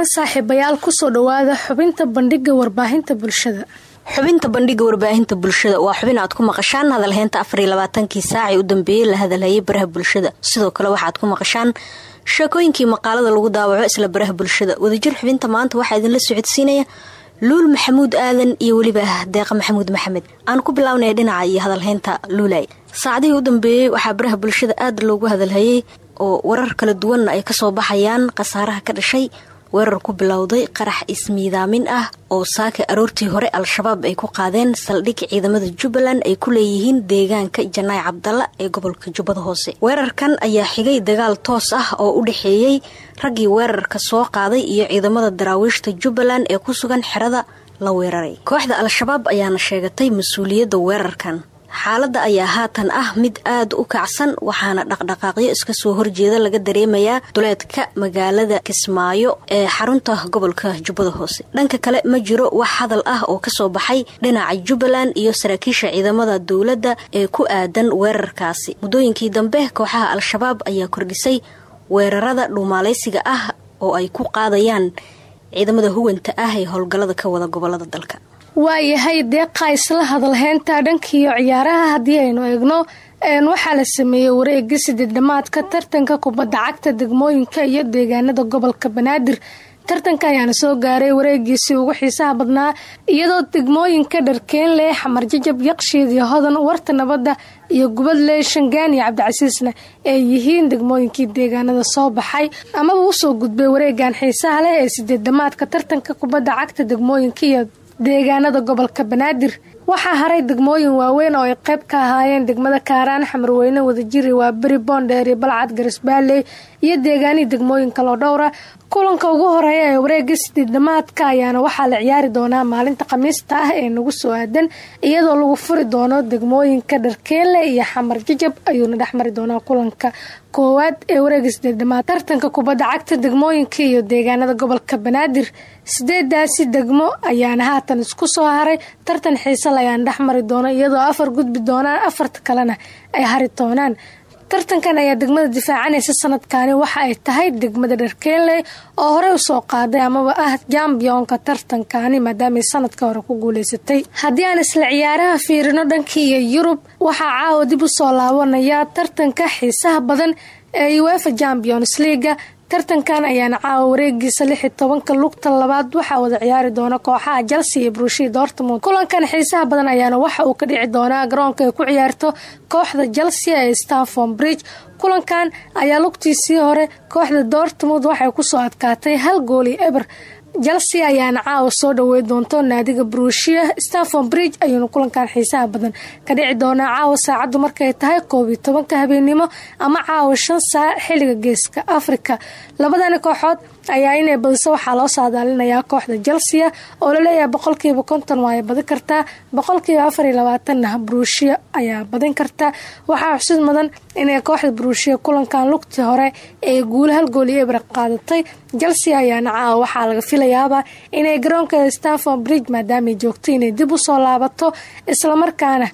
wacan saaxiibayaal ku soo dhowaada xubinta bandhiga warbaahinta bulshada. Xubinta bandhiga warbaahinta bulshada waa xubin aad ku maqashaan hadalheynta afar iyo labaatankii saacii u dambeeyey la hadalhayay baraha bulshada. Sidoo kale waxaad ku maqashaan sheekooyinkii maqaalada lagu daawaco isla baraha bulshada. Wadajir xubinta maanta waxaa idinla socodsiinaya luul maxamuud aadan iyo weliba deeqa maxamuud maxamed. Aan ku bilownaya dhinaca iyo hadalheynta luulay. Saacadihii u dambeeyey waxaa baraha bulshada aada loogu hadalhayay oo warar kala duwanna ay ka soo baxayaan khasaaraha ka dhashay weerar ku bilowday qarax ismiidaamin ah oo saaka aroortii hore al-shabaab ay ku qaadeen saldhig ciidamada jubbaland ay ku leeyihiin deegaanka janaay cabdalla ee gobolka jubbada hoose. Weerarkan ayaa xigay dagaal toos ah oo u dhexeeyey raggii weerarka soo qaaday iyo ciidamada daraawiishta jubbaland ee ku sugan xerada la weeraray. Kooxda al-shabaab ayaana sheegatay mas'uuliyadda weerarkan xaaladda ayaa haatan ah mid aada u kacsan waxaana dhaqdhaqaaqyo iska soo horjeeda laga dareemayaa duleedka magaalada kismaayo ee xarunta gobolka jubbada hoose. Dhanka kale ma jiro wax hadal ah oo ka soo baxay dhinaca jubbaland iyo saraakiisha ciidamada dowladda ee ku aadan weerarkaasi. Muddooyinkii dambe kooxaha al-shabaab ayaa kordhisay weerarada dhuumaaleysiga ah oo ay ku qaadayaan ciidamada huwanta ah ee howlgallada ka wada gobollada dalka waayahay deeqa isla hadalheynta dhankiiyo ciyaaraha haddii aynu eegno waxaa la sameeyey wareega sideed dhamaadka tartanka kubadda cagta degmooyinka iyo deegaanada gobolka banaadir. Tartanka ayaana soo gaaray wareegiisii ugu xiisaha badnaa iyadoo degmooyinka dharkeenle xamar jajab yaqshiid iyo hodan warta nabadda iyo gubadle shangaan iyo cabdicasiisna ay yihiin degmooyinkii deegaanada soo baxay. Amaba u soo gudbay wareegan xiisaha leh ee sideed dhamaadka tartanka kubadda cagta degmooyinka iyo deegaanada gobolka banaadir. Waxaa haray degmooyin waaweyn oo ay qayb ka ahaayeen degmada kaaraan xamarweyne wadajiri waa beri boondheeri balcad garisbaalley iyo deegaanihii degmooyin kaloo dhowra kulanka ugu horreeya ee wareega sideed dhamaadka ayaana waxaa la ciyaari doonaa maalinta khamiista ah ee nagu soo aadan iyadoo lagu furi doono degmooyinka dharkeelle iyo xamar jajab ayuuna dhexmari doonaa kulanka koowaad ee wareega sideed dhamaad tartanka kubadda cagta degmooyinka iyo deegaanada gobolka banaadir sideedaasi degmo ayaana haatan isku soo haray. Tartan xiisal ayaan dhexmari doono iyadoo afar gudbi doonaan afarta kalena ay hari doonaan tartankan ayaa degmada difaacanaysa sanadkani waxa ay tahay degmada dharkeelle oo horey u soo qaaday amaba ah jambionka tartankani maadaamay sanadka hore ku guuleysatay. Haddii aan isla ciyaaraha fiirino dhankii iyo yurub waxaa caawa dib u soo laabanaya tartanka xiisaha badan ee uefa champions leaga tartankan ayaana caawa wareegiisa lix iyo tobanka lugta labaad waxaa wada ciyaari doona kooxaha chelsea iyo brushia dortmund. Kulankan xiisaha badan ayaana waxa uu ka dhici doonaa garoonka ay ku ciyaarto kooxda chelsea ee stanford bridge. Kulankan ayaa lugtiisii hore kooxda dortmund waxay ku soo adkaatay hal gooli eber chelsea ayaana caawa soo dhawey doonto naadiga brushia stanford bridge ayuuna kulankan xiisaha badan ka dhici doonaa caawa saacaddu markay tahay koob iyo tobanka habeenimo ama caawa shan saac xilliga geeska africa labadani kooxood ayaa inay badiso waxaa loo saadaalinayaa kooxda chelsea oo la leeyahay boqolkiiba konton waay badin kartaa boqolkiiba afar iyo labaatanna brushia ayaa badin kartaa waxaa xusid mudan inay kooxda brushia kulankan lugtii hore ee guula hal gooli ebra qaadatay. Chelsea ayaana caawa waxaa laga filayaaba inay garoonka stanford bridge maadaamay joogto inay dib u soo laabato islamarkaana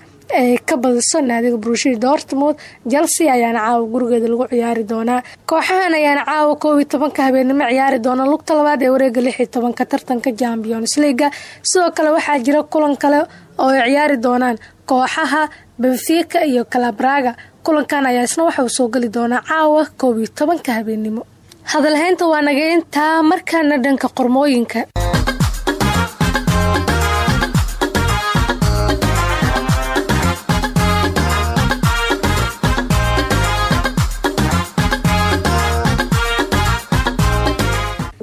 ka badiso naadiga brushia dortmund chelsea ayaana caawa gurigeeda lagu ciyaari doonaa. Kooxahan ayaana caawa koob iyo tobanka habeenimo ciyaari doona lugta labaad ee wareega lix iyo tobanka tartanka champions leaga sidoo kale waxaa jira kulan kale oo ay ciyaari doonaan. Kooxaha benfica iyo calabraga kulankan ayaa isna waxa uu soo geli doonaa caawa koob iyo tobanka habeenimo hadalhaynta waa naga intaa markaana dhanka qormooyinka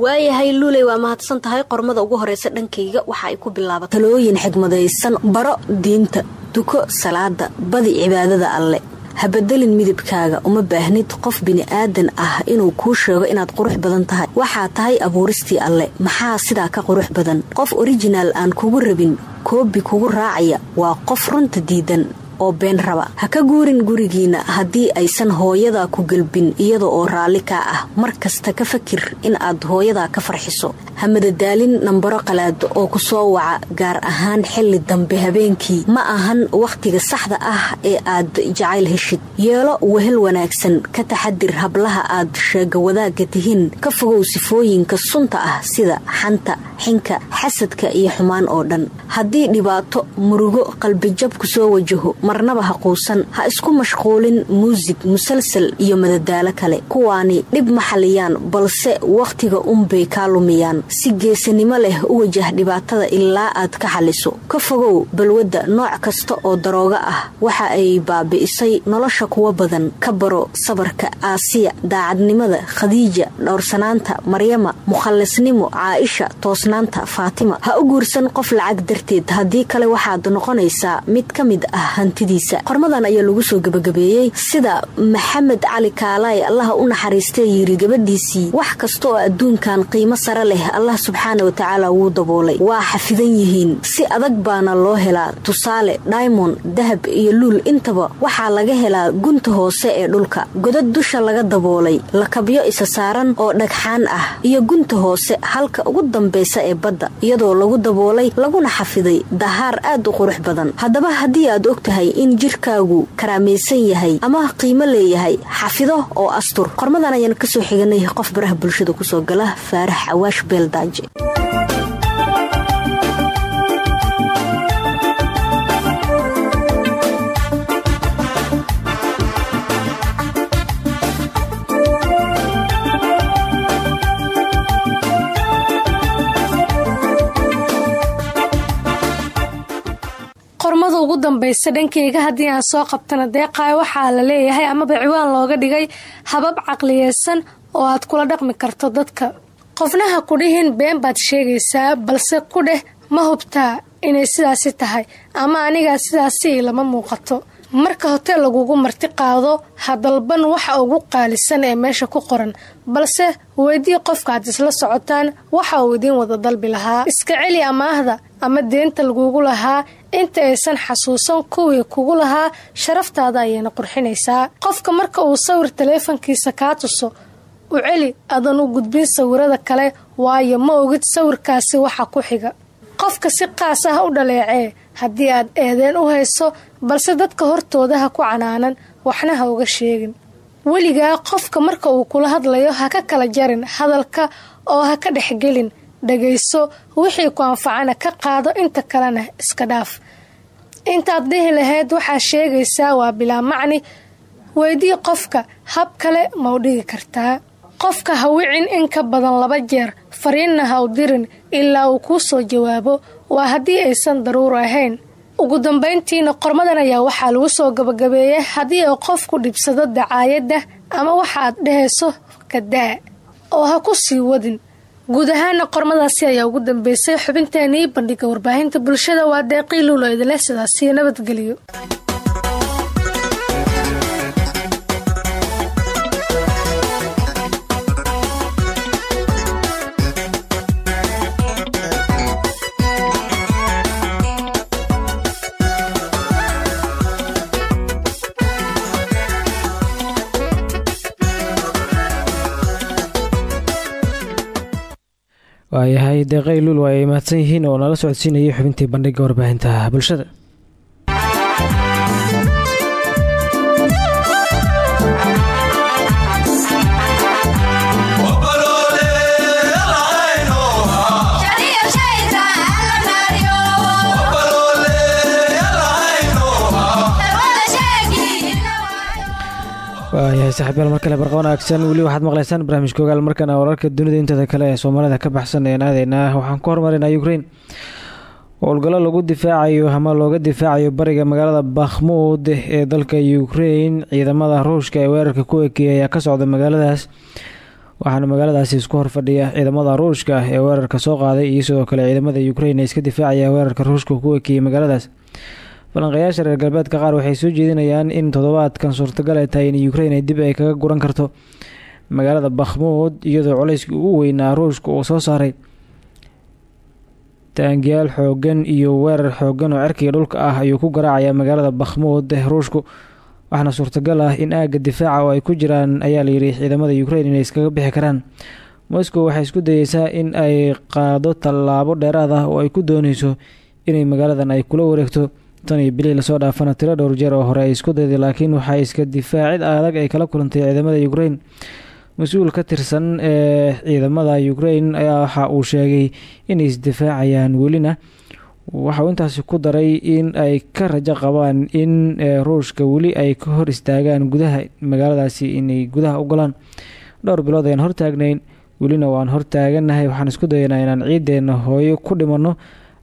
waayahay luuley waa mahadsan tahay qormada ugu horeysa dhankayga. Waxa ay ku bilaaba talooyin xigmadaysan baro diinta duko salaada badi cibaadada alle. Habadelin midabkaaga uma baahnid qof bini'aadan ah inuu kuu sheego inaad qurux badan tahay. Waxaa tahay abuuristii alle maxaa sidaa ka qurux badan? Qof orijinaal aan kugu rabin koobi kugu raacaya waa qof runta diidan oo been raba. Ha ka guurin gurigiina haddii aysan hooyada ku gelbin iyada oo raalli kaa ah. Mar kasta ka fakir in aad hooyada ka farxiso. Hamadadaalin nambaro qalaado oo ku soo waca gaar ahaan xilli dambe habeenkii. Ma ahan wakhtiga saxda ah ee aad jacayl heshid. Yeelo wehel wanaagsan ka taxadir hablaha aad sheega wadaagga tihiin. Ka fogow sifooyinka sunta ah sida xanta xinka xasadka iyo xumaan oo dhan. Haddii dhibaato murugo qalbijab ku soo wajaho marnaba ha quusan ha isku mashquulin muusig musalsal iyo madadaalo kale. Kuwaani dhib ma xaliyaan balse wakhtiga unbay kaa lumiyaan. Si geesanimo leh u wajah dhibaatada ilaa aad ka xaliso ka fogow balwadda nooc kasta oo darooga ah. Waxa ay baabi'isay nolosha kuwa badan. Ka baro sabarka aasiya daacadnimada khadiija dhowrsanaanta maryama mukhallisnimo caaisha toosnaanta faatima. Ha u guursan qof lacag darteed. Haddii kale waxaad noqonaysaa mid ka mid ah hantidiisa. Qormadan ayaa lagu soo gebagabeeyey sida maxamed cali kaalaay allaha u naxariistee yiri gabadhiisii wax kasta oo adduunkan qiimo sare leh allah subxaana watacaala wuu daboolay. Waa xafidan yihiin. Si adag baana loo helaa. Tusaale daymond dahab iyo luul. Intaba waxaa laga helaa gunta hoose ee dhulka. Godad dusha laga daboolay. Lakabyo isa saaran oo dhagxaan ah. Iyo gunta hoose halka ugu dambaysa ee badda. Iyadoo lagu daboolay laguna xafiday dahaar aad u qurux badan. Haddaba haddii aad og tahay in jirkaagu karaamaysan yahay ama qiimo leeyahay. Xafido oo astur. Qormadan ayaan ka soo xiganay qof baraha bulshada ku soo gala faarax awaash beeldaaje ugu dambaysa dhankeyga haddii aan soo qabtana deeqaay waxaa la leeyahay amaba ciwaan looga dhigay habab caqliyeysan oo aad kula dhaqmi karto dadka. Qofnaha kudhihin been baad sheegaysaa balse ku dheh ma hubtaa inay sidaasi tahay ama anigaa sidaasi lama muuqato. Marka hoteel lagugu marti qaado ha dalban waxa ugu qaalisan ee meesha ku qoran balse weydii qofka aad isla socotaan waxa uu idiin wada dalbi lahaa. Iska celi amaahda ama deenta lagugu lahaa inta aysan xasuusan kuwii kugu lahaa sharaftaada ayayna qurxinaysaa. Qofka marka uu sawir taleefankiisa kaa tuso u celi adan u gudbin sawirada kale waayo ma ogid sawirkaasi waxa ku xiga. Qofka si qaas ah u dhaleecee haddii aad eedeen u hayso balse dadka hortooda ha ku canaanan waxna ha uga sheegin. Weligaa qofka marka uu kula hadlayo ha ka kala jarin hadalka oo ha ka dhexgelin dhagayso wixii ku anfacana ka qaado inta kalena iska dhaaf. Intaad dhihi lahayd waxaa sheegaysaa waa bilaa macni weydii qofka hab kale ma u dhigi kartaa. Qofka ha wicin in ka badan laba jeer fariinna ha u dirin ilaa uu kuu soo jawaabo. Waa haddii aysan daruur ahayn. Ugu dambayntiina qormadan ayaa waxaa lagu soo gabagabeeyay haddii ay qofku dhibsado dacaayadda ama waxa aad dhehayso kadaa oo ha ku sii wadin guud ahaana qormadaasi ayaa ugu dambeysay xubinteenii bandhiga warbaahinta bulshada waa deeqii luulo idinleh sidaasiyo nabadgeliyo waayahay deeqay luul waa ay mahadsan yihiin oo nala socodsiinayay xubintii bandhiga warbaahinta bulshada waayahay saaxiibyaal mar kale barqa wanaagsan weli waxaad maqlaysaan barnaamijka ogaal markana wararka dunida inteeda kale ee soomaalida ka baxsan ee naadeynaa waxaan ku hormarinaa ukrain howlgallo lagu difaacayo ama looga difaacayo bariga magaalada bakhmuud ee dalka ukrain ciidamada ruushka ee weerarka ku ekeeyay ayaa ka socda magaaladaas. Waxaana magaaladaasi isku horfadhiya ciidamada ruushka ee weerarka soo qaaday iyo sidoo kale ciidamada ukrain ee iska difaacaya weerarka ruushka ku ekeeyey magaaladaas falanqayaasha reer galbeedka qaar waxay soo jeedinayaan in toddobaadkan suurtagal ay tahay in ukrain ay dib ay kaga guran karto. Magaalada bakhmuud iyadoo culayskii ugu weynaa ruushka uu soo saaray taangiyaal xoogan iyo weerar xoogan oo cerkiga dhulka ah ayuu ku garaacayaa magaalada bakhmuud ruushku waxaana suurtagal ah in aagga difaaca oo ay ku jiraan ayaa layidhi ciidamada ukrain inay iskaga bixi karaan. Moscow waxay isku dayeysaa in ay qaado tallaabo dheeraad ah oo ay ku dooneyso inay magaaladan ay kula wareegto tan iyo bilihii la soo dhaafana tiro dhowr jeer oo hore ay isku dayday laakiin waxaa iska difaacid adag ay kala kulantay ciidamada ukraine. Mas'uul ka tirsan ee ciidamada ukraine ayaa waxa uu sheegay inay isdifaacayaan welina. Waxauu intaasi ku daray in ay ka rajo qabaan in ruushka weli ay ka hor istaagaan gudaha magaaladaasi inay gudaha u galaan. Dhowr bilood ayaan hortaagnayn welina waan hortaaganahay waxaan isku dayanaa inaan ciideena hooyo ku dhimanno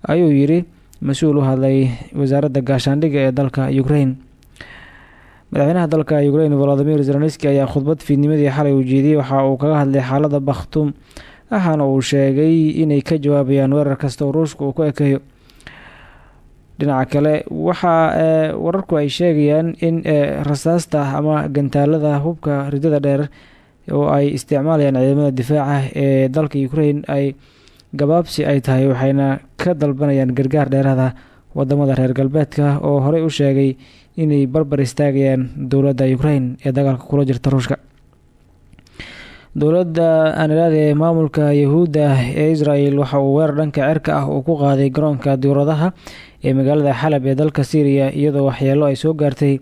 ayuu yidhi mas'uul u hadlay wasaaradda gaashaandhigga ee dalka ukraine. Madaxweynaha dalka ukraine volodimir zelenski ayaa khudbad fiidnimadii xalay uu jeediyey waxa uu kaga hadlay xaalada bakhtum waxaana uu sheegay inay ka jawaabayaan weerar kasta oo ruushka uu ku ekeeyo. Dhinaca kale waxaa wararku ay sheegayaan in rasaasta ama gantaalada hubka ridada dheer oo ay isticmaalayaan ciidamada difaaca ee dalka ukraine ay gabaabsi ay tahay waxayna ka dalbanayaan gargaar dheeraada waddamada reer galbeedka oo horey u sheegay inay barbar istaagayaan dowladda ukraine ee dagaalka kula jirta ruushka. Dowladda aaniraada ee maamulka yahuudda ee israel waxa uu weerar dhanka cerka ah uu ku qaaday garoonka diuradaha ee magaalada xalab ee dalka syriya iyadoo waxyeelo ay soo gaartay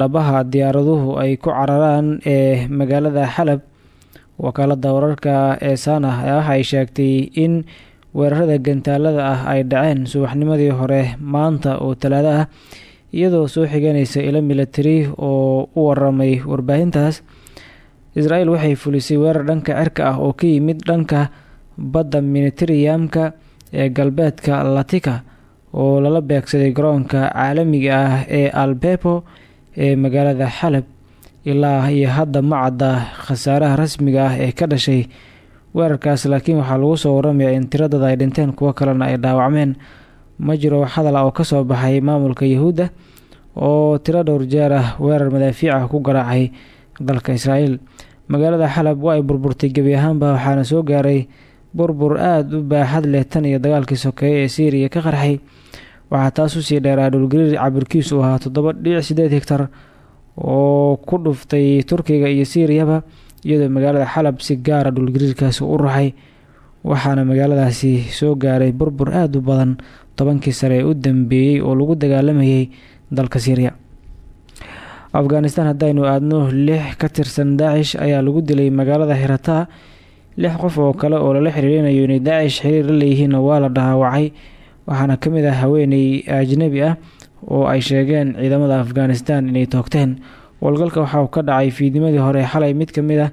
dhabaha diyaaraduhu ay ku cararaan ee magaalada xalab wakaalada wararka ee saanah waxa ay sheegtay in weerarada gantaalada ah ay dhaceen subaxnimadii hore maanta oo talaado ah iyadoo soo xiganaysa ilo milatari oo u waramay warbaahintaas. Israel waxay fulisay weerar dhanka cirka ah oo ka yimid dhanka badda miniteriyamka ee galbeedka latika oo lala beegsaday garoonka caalamiga ah ee albepo ee magaalada xalab ilaa iyo hadda ma cadda khasaaraha rasmiga ah ee ka dhashay weerarkaas laakiin waxaa lagu soo waramayaa in tiradada ay dhinteen kuwo kalena ay dhaawacmeen. Ma jiro hadal oo ka soo baxay maamulka yahuudda oo tiro dhowr jeer ah weerar madaafiica ku garaacay dalka israael magaalada xalab waa ay burburtay gebi ahaanba waxaana soo gaaray burbur aada u baaxad leh tan iyo dagaalkii sokeeye ee syriya ka qarxay. Waxaa taas u sii dheeraa dhulgariir cabirkiisu ahaa toddoba dhibic sideed oo ku dhuftay turkiga iyo siiriyaba iyadoo magaalada xalab si gaara dhulgariirkaasi u raxay waxaana magaaladaasi soo gaaray burbur aada u badan tobankii sare ee u dambeeyey oo lagu dagaalamayay dalka syriya afghanistan haddaynu aadno lix ka tirsan daacish ayaa lagu dilay magaalada hirataa lix qof oo kale oo lala xiriirinayo inay daacish xiriir la leeyihiinna waa la dhaawacay waxaana ka mid ah haweeney ajnabi ah oo ay sheegeen ciidamada afghanistan inay toogteen. Howlgalka waxa uu ka dhacay fiidnimadii hore xalay mid ka mid ah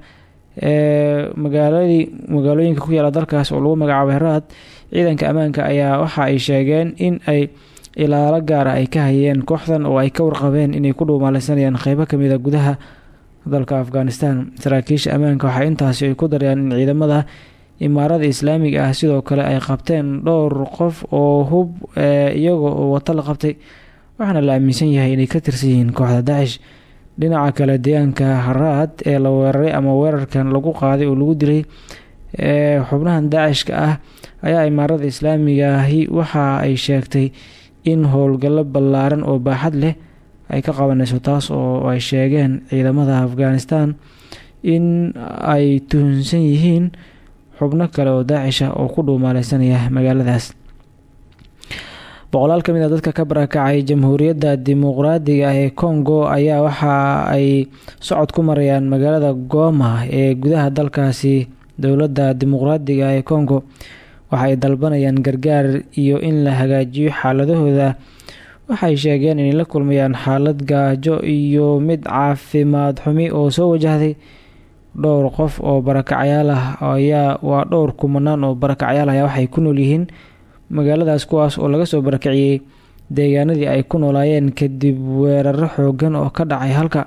ee magaaladii magaalooyinka ku yaalla dalkaas oo lagu magacaabay raad ciidanka ammaanka ayaa waxa ay sheegeen in ay ilaalo gaara ay ka hayeen kooxdan oo ay ka warqabeen inay ku dhuumaaleysanayaan qeybo ka mid a gudaha dalka afghanistan. Saraakiisha ammaanka waxaa intaasi ay ku darayaan in ciidamada imaarada islaamiga ah sidoo kale ay qabteen dhowr qof oo hub iyaga oo wato la qabtay waxaana la aaminsan yahay inay ka tirsan yihiin kooxda daacish dhinaca kale deegaanka haraad ee la weeraray ama weerarkan lagu qaaday oo lagu dilay xubnahan daacishka ah ayaa imaarada islaamiga ahi. Waxa ay sheegtay in howlgallo ballaaran oo baaxad leh ay ka qabanayso taas oo ay sheegeen ciidamada afghanistan in ay tuhunsan yihiin xubno kale oo daacisha oo ku dhuumaaleysanaya magaaladaas boqolaal ka mid a dadka ka barakacay jamhuuriyadda dimuqraadiga ah ee congo ayaa waxa ay socod ku marayaan magaalada goma ee gudaha dalkaasi dowladda dimuqraadiga ah ee congo. Waxa ay dalbanayaan gargaar iyo in la hagaajiyo xaaladahooda. Waxay sheegeen inay la kulmayaan xaalad gaajo iyo mid caafimaad xumi oo soo wajahday dhowr qof oo barakacyaal ah ayaa waa dhowr kumanaan oo barakacyaal ayaa waxay ku nool yihiin magaaladaas kuwaas oo laga soo barakiciyey deegaanadii ay ku noolaayeen kadib weeraro xoogan oo ka dhacay halka.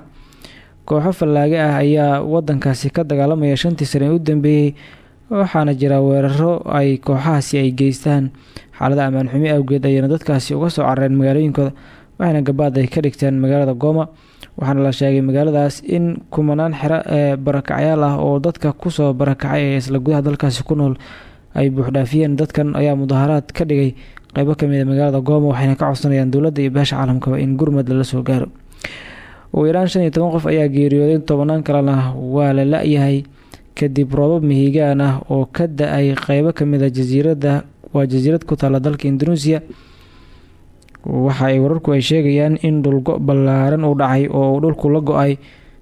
Kooxo fallaage ah ayaa wadankaasi ka dagaalamaya shantii sane u dambeeyey waxaana jira weeraro ay kooxahaasi ay geystaan. Xaalada ammaan xumi awgeed ayayna dadkaasi uga soo carareen magaalooyinkooda waxayna gabaad ay ka dhigteen magaalada gooma waxaana la sheegay magaaladaas in kumanaan xero ee barakacyaal ah oo dadka ku soo barakacay ee isla gudaha dalkaasi ku nool ay buuxdhaafiyeen dadkan ayaa mudaharaad ka dhigay qeybo ka mid a magaalada gooma waxayna ka codsanayaan dowladda iyo beesha caalamkaba in gurmad lala soo gaaro. Ugu yaraan shan iyo toban qof ayaa geeriyooday tobanaan kalena waa la la-yahay kadib roobab mihigaan ah oo ka da'ay qeybo ka mid a jasiiradda waa jasiirad ku taala dalka indonesia. Waxa ay wararku ay sheegayaan in dhulgo ballaaran uu dhacay oo uu dhulku la go'ay.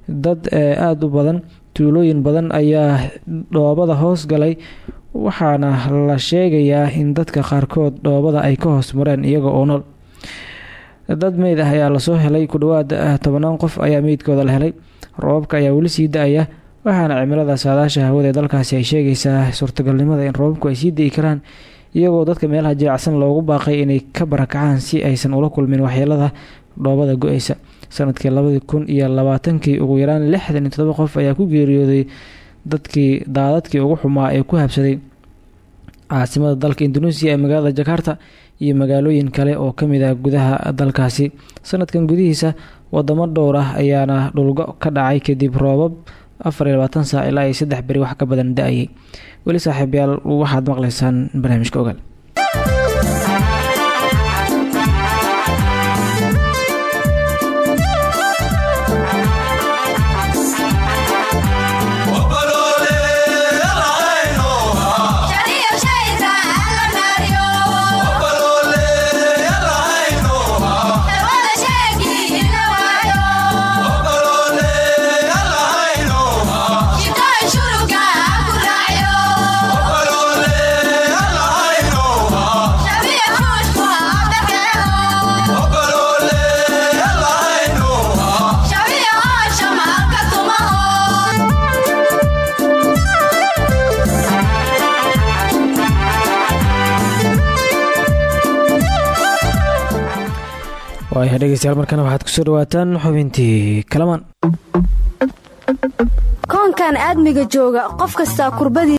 Dad aada u badan tuulooyin badan ayaa dhoobada hoos galay waxaana la sheegayaa in dadka qaarkood dhoobada ay ka hoos mareen iyaga oo nool. Dad meyd ah ayaa la soo helay ku dhawaad tobanaan qof ayaa meydkooda la helay. Roobabka ayaa weli sii da'aya waxaana cimilada saadaasha hawada ee dalkaasi ay sheegaysaa suurtagalnimada in roobabku ay sii da'i karaan iyagoo dadka meelaha jilicsan loogu baaqay inay ka barakacaan si aysan ula kulmin waxyeelada dhoobada go-eysa sannadkii labadii kun iyo labaatankii ugu yaraan lixdan iyo todoba qof ayaa ku geeriyooday dadkii daadadkii ugu xumaa ee ku habsaday caasimada dalka indonesia ee magaalada jakarta iyo magaalooyin kale oo ka mid ah gudaha dalkaasi. Sanadkan gudihiisa wadamo dhowr ah ayaana dhulgo ka dhacay kadib roobab afar iyo labaatan saac ilaa iyo saddex beri wax ka badan da'ayay. Weli saaxiibayaal waxaad maqlaysaan barnaamijka ogaal waaya dhegeystayaal markana waxaad ku soo dhawaataan xubintii kalamaan. Koonkan aadmiga jooga qof kastaa kurbadii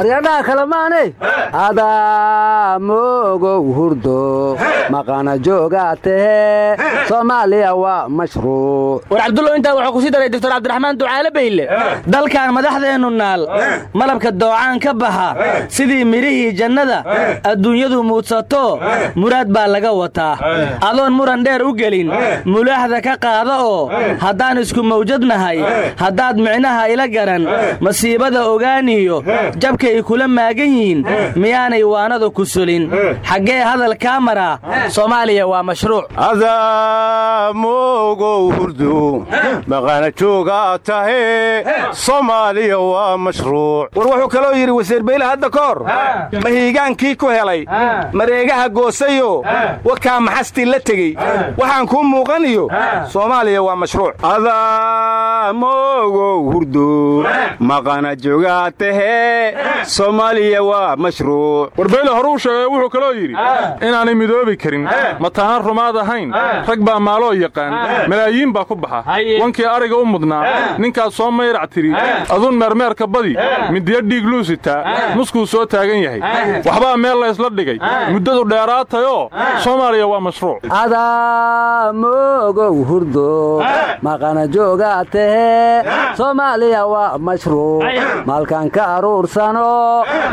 haryadhaha kalemaaney adaa moogow hurdo maqana joogaa tahee soomaaliya waa mashruuc war cabdullow intaa wuxuu ku sii daray doctor cabdiraxmaan ducaale bayle dalkan madaxdeennu naal malabka doocaan ka baxa sidii midhihii jannada adduunyadu muudsato muraad baa laga wataa. Adoon muran dheer u gelin mulaaxda ka qaada oo haddaan isku mawjadnahay haddaad micnaha ila garan masiibada ogaaniyo jabkay kula maagan yihiin miyaanay waanada ku sulin. Xaggee hadal kaa maraa soomaaliya waa mashruuc. Adaa moogow hurdu maqana joogaa tahe. Soomaaliya waa mashruuc. War wuxuu kaloo yidhi wasiir bayle hadda ka hor. Mahiigaankii ku helay. Mareegaha goosayo. Wakaa maxastii la tegey. Waxaan kuu muuqaniyo. Soomaaliya waa mashruuc. Adaa moogow hurdu maqana joogaa tahe soomaaliya waa mashruuc. Warbayle horuu sheegay wuxuu kaloo yidhi inaanay midoobi karin mataanan rumaad ahayn rag baa maaloo yaqaan malaayiin baa ku baxa wankii ariga u mudnaa ninkaas soo mayrac tiri aduun meermeerka badi midiya dhiig luusitaa muskuu soo taagan yahay. Waxbaa meel laysla dhigay. Muddadu dheeraatayoo soomaaliya waa mashruuc. Adaa moogow hurdo maqana joogaa tahee soomaaliya waa mashruuc. Maalkan ka aruursano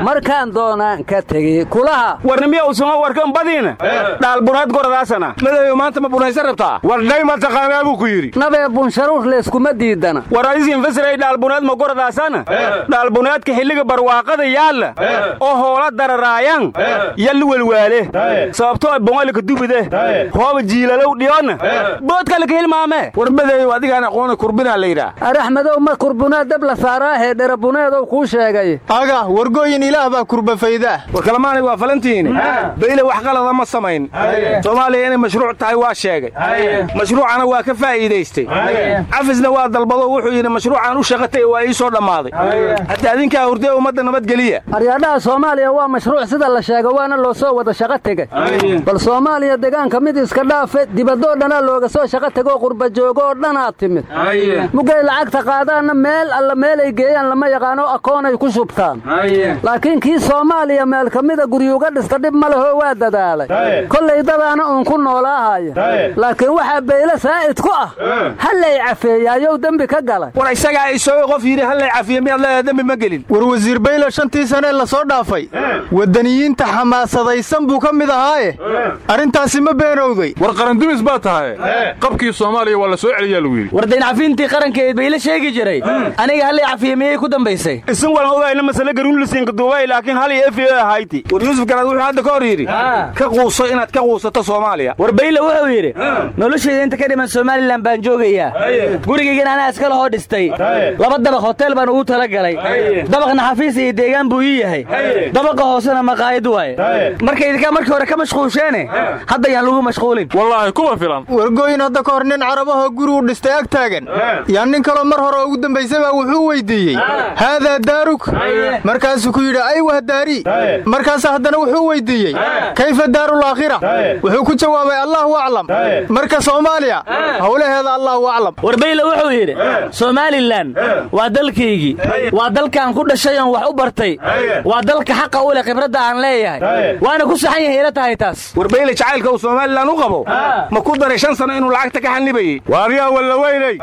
markaan doonaan ka tegi kulaha. Warnimiya usuma warkan badiina dhaalbunaad goradaasana madayo maanta ma bunaysan rabtaa wardhay ma taqaanaa buu ku yidhi. Nabee bunsharuur layskuma diidana war adisin fasiray dhaalbunaad ma goradaasana dhaalbunaadka xilliga barwaaqada yaalla. Oo hoola dararaayan yalli welwaale sababtoo bongolika dubide. Hooba jiilalow dhiyonna boodkalika hilmaamee war madayow adigaan aqoona kurbinaa la yidhaah araxmadow ma kurbunaad dab la saaraahee dherabuneedow kuu sheegay yah wargooyin ilaah baa kurbafaydaa warkalamaani waa falantiini bayle wax qalada ma samayn. Soomaaliya inay mashruuc tahay waa sheegay. Mashruucana waa ka faa'iidaystay. Cafisna waa dalbado wuxuu yidhi mashruucaan u shaqatay waa ii soo dhammaaday hataa adinkaa hurdee ummadda nabadgeliya aryaadhaha soomaaliya waa mashruuc sida la sheega waana loo soo wada shaqo tegey bal soomaaliya degaanka mid iska dhaafe dibadoo dhanaa looga soo shaqo tegoo qurba joogo oo dhanaa timid. Mugay lacagta qaadaanna meel alla meelay geeyaan lama yaqaano akoonay ku shubtaan laakiin kii soomaaliya meel ka mida guryuga dhista dhib ma lehoo waa dadaalay. Kollay dadaana uun ku noolaahaya laakiin waxaa beyle saa'id ku ah. Hallay cafeeyaayow dembi ka galay. War isagaa isagoo qof yidhi hallay cafiye miyaad leedahay dembi ma gelin. War wasiir bayle shantii sanee la soo dhaafay. Waddaniyiinta xamaasadaysan buu ka mid ahaaye. Arrintaasi ma beenowday. War qarandumis baa tahay. Qabkii soomaaliya waa la soo celiyaa lagu yidhi. War dayncafiintii qarankeed bay la sheegi jiray. Aniga hallay cafiye miyay ku dambaysay? Isin walan ogayna masale garuunlisiinka duubay laakiin hal iyo f ahayti war yuusuf garaad wuxuu hadda ka hor yidhi ka quuso inaad ka quusato soomaaliya. War bayle wuxuu yidhi noloshayda inta ka dhiman somalilan baan joogayaa. Gurigaygan anaa iska lahoo dhistay. Laba dabaq hotel baan ugu tala galay dabaqna xafiis iyo deegaan buu ii yahay. Dabaqa hoosena maqaayad waaye. Marka idinkaa markii hore ka mashquulsheene hadda yaan lagu mashquulin. Wallaahi kuwa filan. Wargooyin hadda ka hor nin carabahoo gurigu dhistay ag taagan. Yaa nin kaloo mar hore ugu dambaysay baa wuxuu weydiiyey haadaa daaruk markaasuu ku yidhi aywah daari. Markaas haddana wuxuu weydiiyey kayfa daarul aakhira? Wuxuu ku jawaabay allahu aclam. Marka soomaaliya howlaheeda allahu aclam. Warbayle wuxuu yidhi somalilan waa dalkaygii. Waa dalkaan ku dhashay oon wax u bartay. Waa dalka xaqa u leh khibradda aan leeyahay. Waana ku saxan yahay ila tahay taas. Warbayle jacaylka uu somalilan u qabo? Ma ku daray shan sano inuu lacagta ka xanibayey waaryaa wallaweyney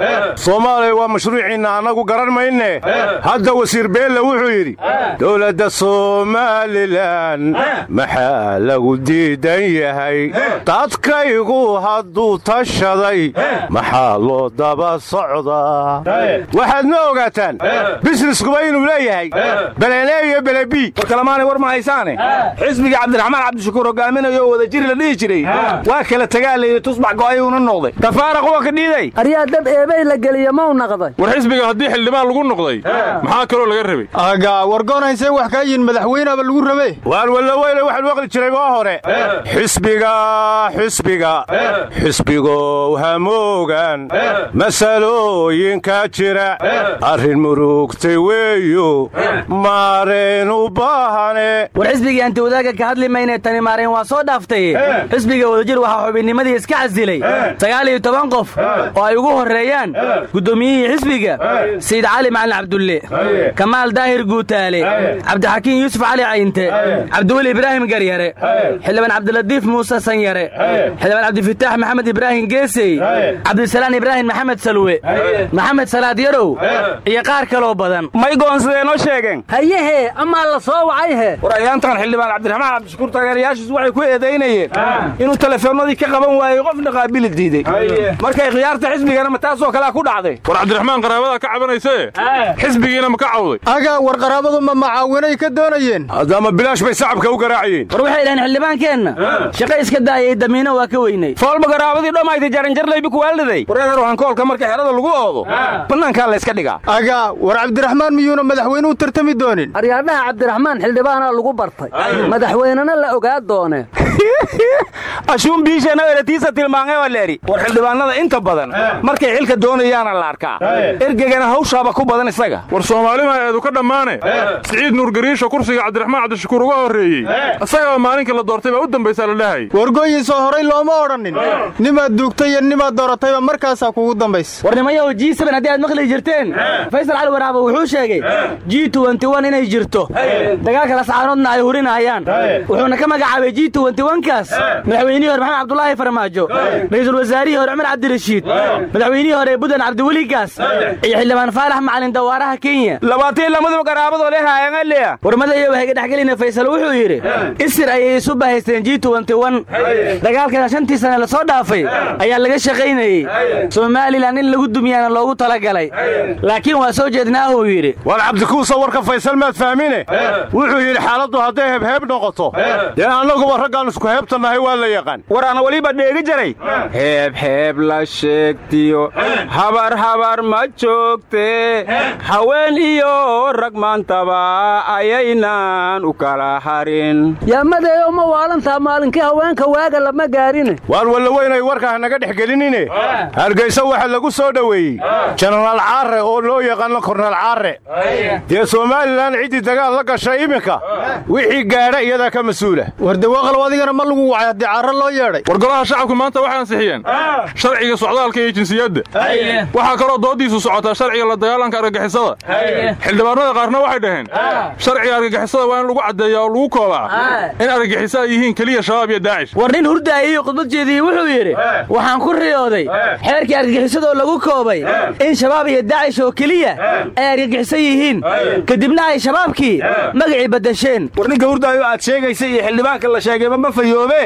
soomaaliya waa mashruuciinna annagu garan mayne hadda wasiir beelle wuxuu yidhi dowladda somalilan maxaa lagu diidan yahay? Dadkaygu hadduu tashaday maxaa loo daba socdaa? Waxaadna ogaataan bisneskuba inuu leeyahay. Belelee iyo belebii warkalamaanay war ma haysaane? Xisbigii cabdiraxmaan cabdishakuur hogaaminayo oo wada jiri la dhihi jiray waa kala tagaa layidhi tusbax go'ayuuna noqday. Tafaaraq waa ka dhiiday. Aryaa dab eebay la geliya mau naqday war xisbiga haddii xildhibaan lagu noqday maxaa kaloo laga rabay aga wargoonaysee wax kaa yihiin madaxweyneaba lagu rabe waar wallaweyne waxaan waqli jiray waa hore. Xisbiga xisbiga. Xisbigow hamoogan masalooyinka jira. Arrin murugtay weeyo. Maareen u baahane. War xisbigii antiwadaaga ka hadli maynee tani maareen waa soo dhaaftay. Xisbiga wadajir waxaa xubinnimadii iska casilay. Sagaal iyo toban qof oo ay ugu horreeyaan guddoomiyihii xisbiga. Sayid cali macalin cabdulle. Kamaal daahir guutaale cabdixakiin yuusuf cali caynte cabdiweli ibraahim garyare xildhibaan cabdilatiif muuse sanyare xildhibaan cabdifitaax maxamed ibraahim geesey cabdisalaan ibraahim maxamed salwe. Maxamed salaad yarow iyo qaar kaloo badan. May goonsadeenoo sheegeen? Hayehee amaa la soo wacayhe war ayaantan xildhibaan cabdiraxmaan cabdishakuur taageerayaashiis waxay ku eedaynayeen inuu telefoonnadii ka qaban waayey qofna qaabili diiday. Markay khiyaarta xisbigana ma taasoo kalea ku dhacday. War cabdiraxmaan qaraabadaa ka cabanayse xisbigiina ma ka cawday? Aga war qaraabadu ma macaawinay ka doonayeen. Haddama bilaash bay sacabka u garaacayeen war waxay dhaheen xildhibaankeenna shaqo iska daayay damiino waa ka weynay. Foolba garaabadii dhammaytay jaranjarlaybi kuwaaliday wareer hankoolka marka xerada lagu oodo bannaankaa layska dhigaa. Aga war cabdiraxmaan miyuuna madaxweyne u tartami doonin? Aryaadhaha cabdiraxmaan xildhibaanaa lagu bartay. Madaxweynena la ogaa doone ashuun biishana eratiisa tilmaamay leeri war xildhibaanada inta badan markay xilka doonayaana la arkaa. Ergegana hawshaaba ku badan isaga. War soomaalima eedu ka dhammaane. Siciid nuurgariisho kursiga cabdiraxmaan cabdishakuur uga horreeyey. Isagaba maalinka la doortay baa u dambaysaa la dhahay. Wargooyin soo horay looma odhannin. Nimaad duugtay iyo nimaad dooratayba markaasaa kugu dambaysa. Warnimayahu ji haddii aad maqli jirteen. Faysal cali waraaba wuxuu sheegay ji inay jirto. Dagaalka lascaanoodna ay hurinayaan. Wuxuuna ka magacaabay ji kaas madaxweynihii hore maxamed cabdulaahi farmaajo. Ra'iisul wasaarihii hore cumar cabdirashiid. Madaxweynihii hore budan cabdiweli gaas iyo xildhibaan faalax macalin dawaaraha kenya. Labaatan lamadaba garaabadoo leh haayangaleya warmadayo waxay ka dhexgelina faysal wuxuu yidhi isir ayay isu bahaysteen ji dagaalkana shantii sane la soo dhaafay ayaa laga shaqaynayey somalilan in lagu dumiyana loogu talagalay. Laakiin waa soo jeednaahuu yidhi. War cabdikuusa warka faysal maad fahmine? Wuxuu yidhi xaaladdu hadday hebheeb noqoto. Dee annaguba isku heebtannahay waa la yaqaan. War ana weliba dheegi jaray heeb heeb la sheegtiyo. Habar habar ma joogte. Haween iyo rag maantaba ayaynan u kala harin. Yaamadeeyo ma waalantaa maalinkii haweenka waaga lama gaarine waar wallaweynay warka hanaga dhex gelinine. Hargaysa waxaa lagu soo dhoweeyey. Jenaraal caare oo loo yaqaano kornal caare dee somalilan ciddii dagaal la gashay iminka? Wixii gaadha iyadaa ka mas'uula adigana ma lagu wacay haddii caare loo yeedhay? War golaha shacabku maanta waxay ansixiyeen. Sharciga socdaalka iyo jinsiyadda waxaa kaloo doodiisu socotaa sharciga la dagaalanka argagixisada. Xildhibaanada qaarna waxay dhaheen sharciga argagixisada waa in lagu caddeeyaa oo lagu koobaa in argagixiso ay yihiin keliya shabaab iyo daacish. War nin hurdaayiyo khudbad jeediyey wuxuu yidhi waxaan ku riyooday xeerkii argagixisadoo lagu koobay in shabaab iyo daacish oo keliya ay argagixisan yihiin. Kadibna ay shabaabkii magacii baddasheen war ninka hurdaayo aad sheegaysa iyo xildhibaanka la sheegayba ma fayoobe.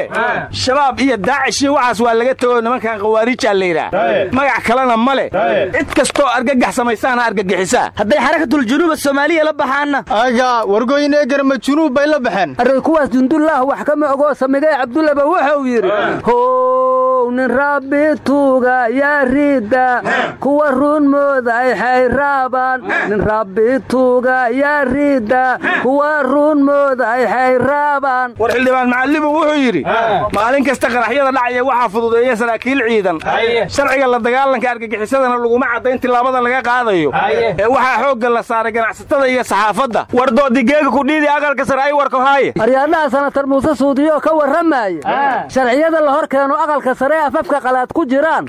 Shabaab iyo daacish iyo waxaas waa laga tego nimankan khawaariijaa la yidhaah magac kalena ma leh. Cid kastoo argagax samaysaana argagixisaa hadday xarakatul junuuba soomaaliya la baxaanna. Aga wargoyn eegarma junuub bay la baxeen. Array kuwaas dundullaah wax kama ogoo samigay cabdullaba wuxuu yidhi nin rabbi tuuga yaa kuwa run mooday xayraabaan nin rabbi tuuga yaa kuwa run mooday xayraabaan war xildhibaan macallimu wuxuu yidhi maalin kasta qaraxyada dhacaya waxaa fududeeya saraakiil ciidan. Sharciga la dagaalanka argagixisadana laguma caddayn tillaabada laga qaadayo. Ee waxaa xoogga la saaray ganacsatada iyo saxaafadda. War doodigeega kudhiidi aqalka sare ay warka haaye. Aryaadhaha sanatar muuse suudiyo ka warramaaya. Sharciyada la hor keeno aqalka sare afafka qalaad ku jiraan?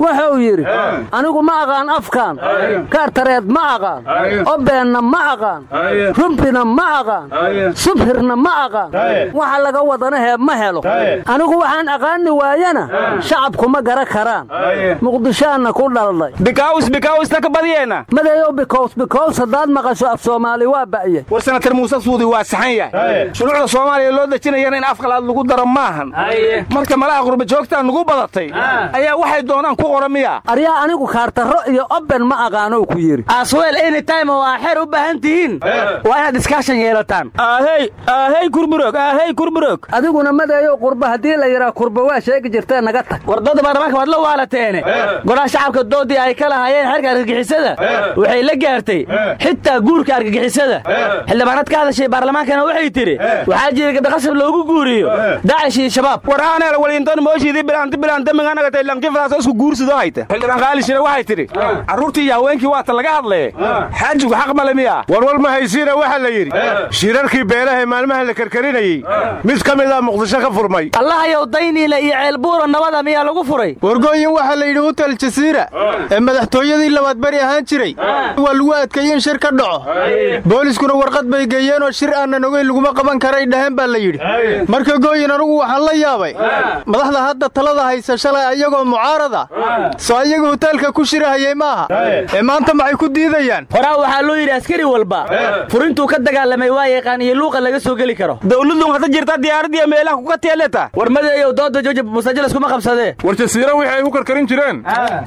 Wuxuu yidhi anigu ma aqaan afkaan. Kaartareed ma aqaan. Obeenna ma aqaan. Rumbina ma aqaan. Subhirna ma aqaan. Waxa laga wadana hee ma helo. Anigu waxaan aqaani waayana shacabku ma gara karaan. Muqdishaanna ku dhalday bikaws bikawsta ka badiyeenna madeeyow bikows bikows haddaad maqasho af soomaali waa ba'ye. War sanatar muuse suudi waa saxan yahay. Shuruucda soomaaliya loo dejinayana in afqalaad lagu daro maahan. Marka malaha qurba nugu badatay. Ayaa waxay doonaan ku qora miya. Aryaa anigu kaartarro iyo oben ma aqaanow ku yidhi asweel anytime oo aa xeer u baahan tihiin waa inaad iskaashan yeelataan. Aahey aahey kurburog aahey kurburog. Adiguna madeeyow qurba haddii la yidhaa kurba waa sheegi jirtee naga tag. Wardada baarlamaanka waad la waalateene. Golaha shacabka doodii ay ka lahaayeen xeerka argagixisada waxay la gaartay xitaa guurka argagixisada. Xildhibaanad ka hadashay baarlamaankana waxay tidhi waxaa jira gabdha qasab loogu guuriyo daacish iyo shabaab. Waraaneel walintan mooshidii bilaanti bilaantamiganagatay lankifadaasoo isku guursidoo hayta xildhibaan qaalishina waxay tidhi carruurtii iyo haweenkii waata laga hadlaye xaajigu xaq male miya warwar ma haysiina waxaa la yidhi. Shirarkii beelahae maalmaha la karkarinayey mid ka mid a muqdisho ka furmay. Allahayow dayniile iyo ceelbuuro nabada miyaa lagu furay? Wargooyin waxaa la yidhi hutel jasiira ee madaxtooyadii labaad beri ahaan jiray. Waa lagu adkeeyey in shir ka dhaco. Booliskuna warqad bay geeyeenoo shir aanan ogeyn laguma qaban karay dhaheen baa la yidhi. Marka gooyin anugu waxaan la yaabay madaxda hadda talada haysa shalay ayagoo mucaarada soo ayaga huteelka ku shirahayey maaha. Ee maanta maxay ku diidayaan? Horaa waxaa loo yidhi askari walba furintuu ka dagaalamay waa yaqaan iyo luuqa laga soo geli karo. Dawladun hata jirta diyaaradiiyo meelaha kuga teeleta war madeeyow dooda jooja musaajil iskuma qabsadee. War jasiira wixii ay ku karkarin jireen.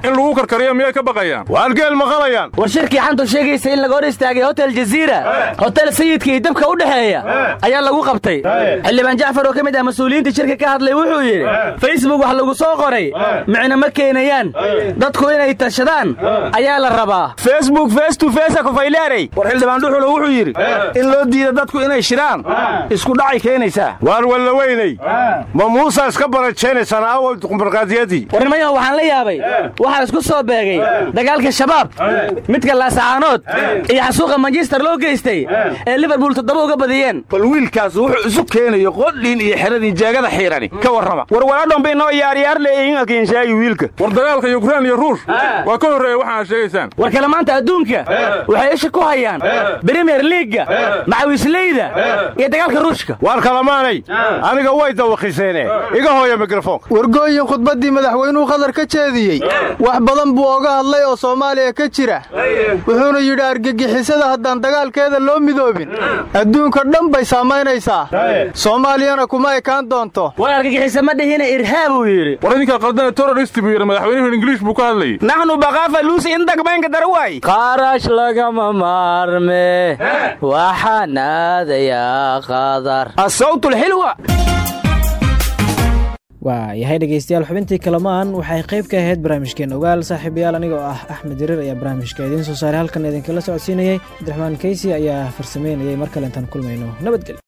In lagu karkariyo miyay ka baqayaan? Waalgeel maqalayaan war shirkii xantu sheegaysa in laga hor istaagay hotel jaziira hotel sayidka iyo dabka u dhexeeya ayaa lagu qabtay. Xildhibaan jacfar oo ka mid ah mas'uuliyiinta shirka ka hadlay wuxuu yidhi facebook lagu soo qoray micno ma keenayaan. Dadku inay tashadaan ayaa la rabaa. Facebook face to face kufayleerey war xildhibaan dhuxulo wuxuu yidhi in loo diida dadku inay shiraan isku dhacay keenaysaa. Waar wallaweynay. Ma muusa iska barajaynaysan aaway duqumbarqaadiyadii warnimayaho waxaan la yaabay. Waxaa isku soo beegay. Dagaalka shabaab midka laasacaanood iyo xasuuqa manchester loo geystay ee liverpool toddoba uga badiyeen. Bal wiilkaas wuxuu isu keenayo qodhiin iyo xeradii jeegada xiirani. Ka warrama. War alkiinshaagi wiilka. War dagaalka yukrain iyo ruush. Waa ka horreeya waxaan aad sheegaysaan. War kale maanta adduunka waxay isha ku hayaan bremier liiga macawisleyda iyo dagaalka ruushka. Waar kalamaanay aniga way dawakhiseene iga hooya mikrofoonka wargooyin khudbaddii madaxweynuhu qatar ka jeediyey. Wax badan buu oga hadlay oo soomaaliya ka jira. Wuxuuna yidhi argagixisada haddaan dagaalkeeda loo midoobin adduunka dhan bay saamaynaysaa. Soomaaliyana kuma ekaan doonto. War argagixisa ma dhihina irhaab uu yidhi war idinka qaldana terrorist buu yidhi madaxweynuhu ingiliish buu ka hadlayey naxnu bakaafa luusi in dagmaynka darawaay qarash lagama maarme waxaan aadayaa qadar. Asawtulxilwa waa yahay dhegeystayaal xubintii kalamaan waxay qayb ka ahayd barnaamijkeen ogaal saaxiibayaal anigoo ah axmed jariir ayaa barnaamijka idiin soo saaray halkan idinkala socodsiinayay. Cabdiraxmaan keysi ayaa farsameynayay mar kale intaan kulmayno nabadgelyo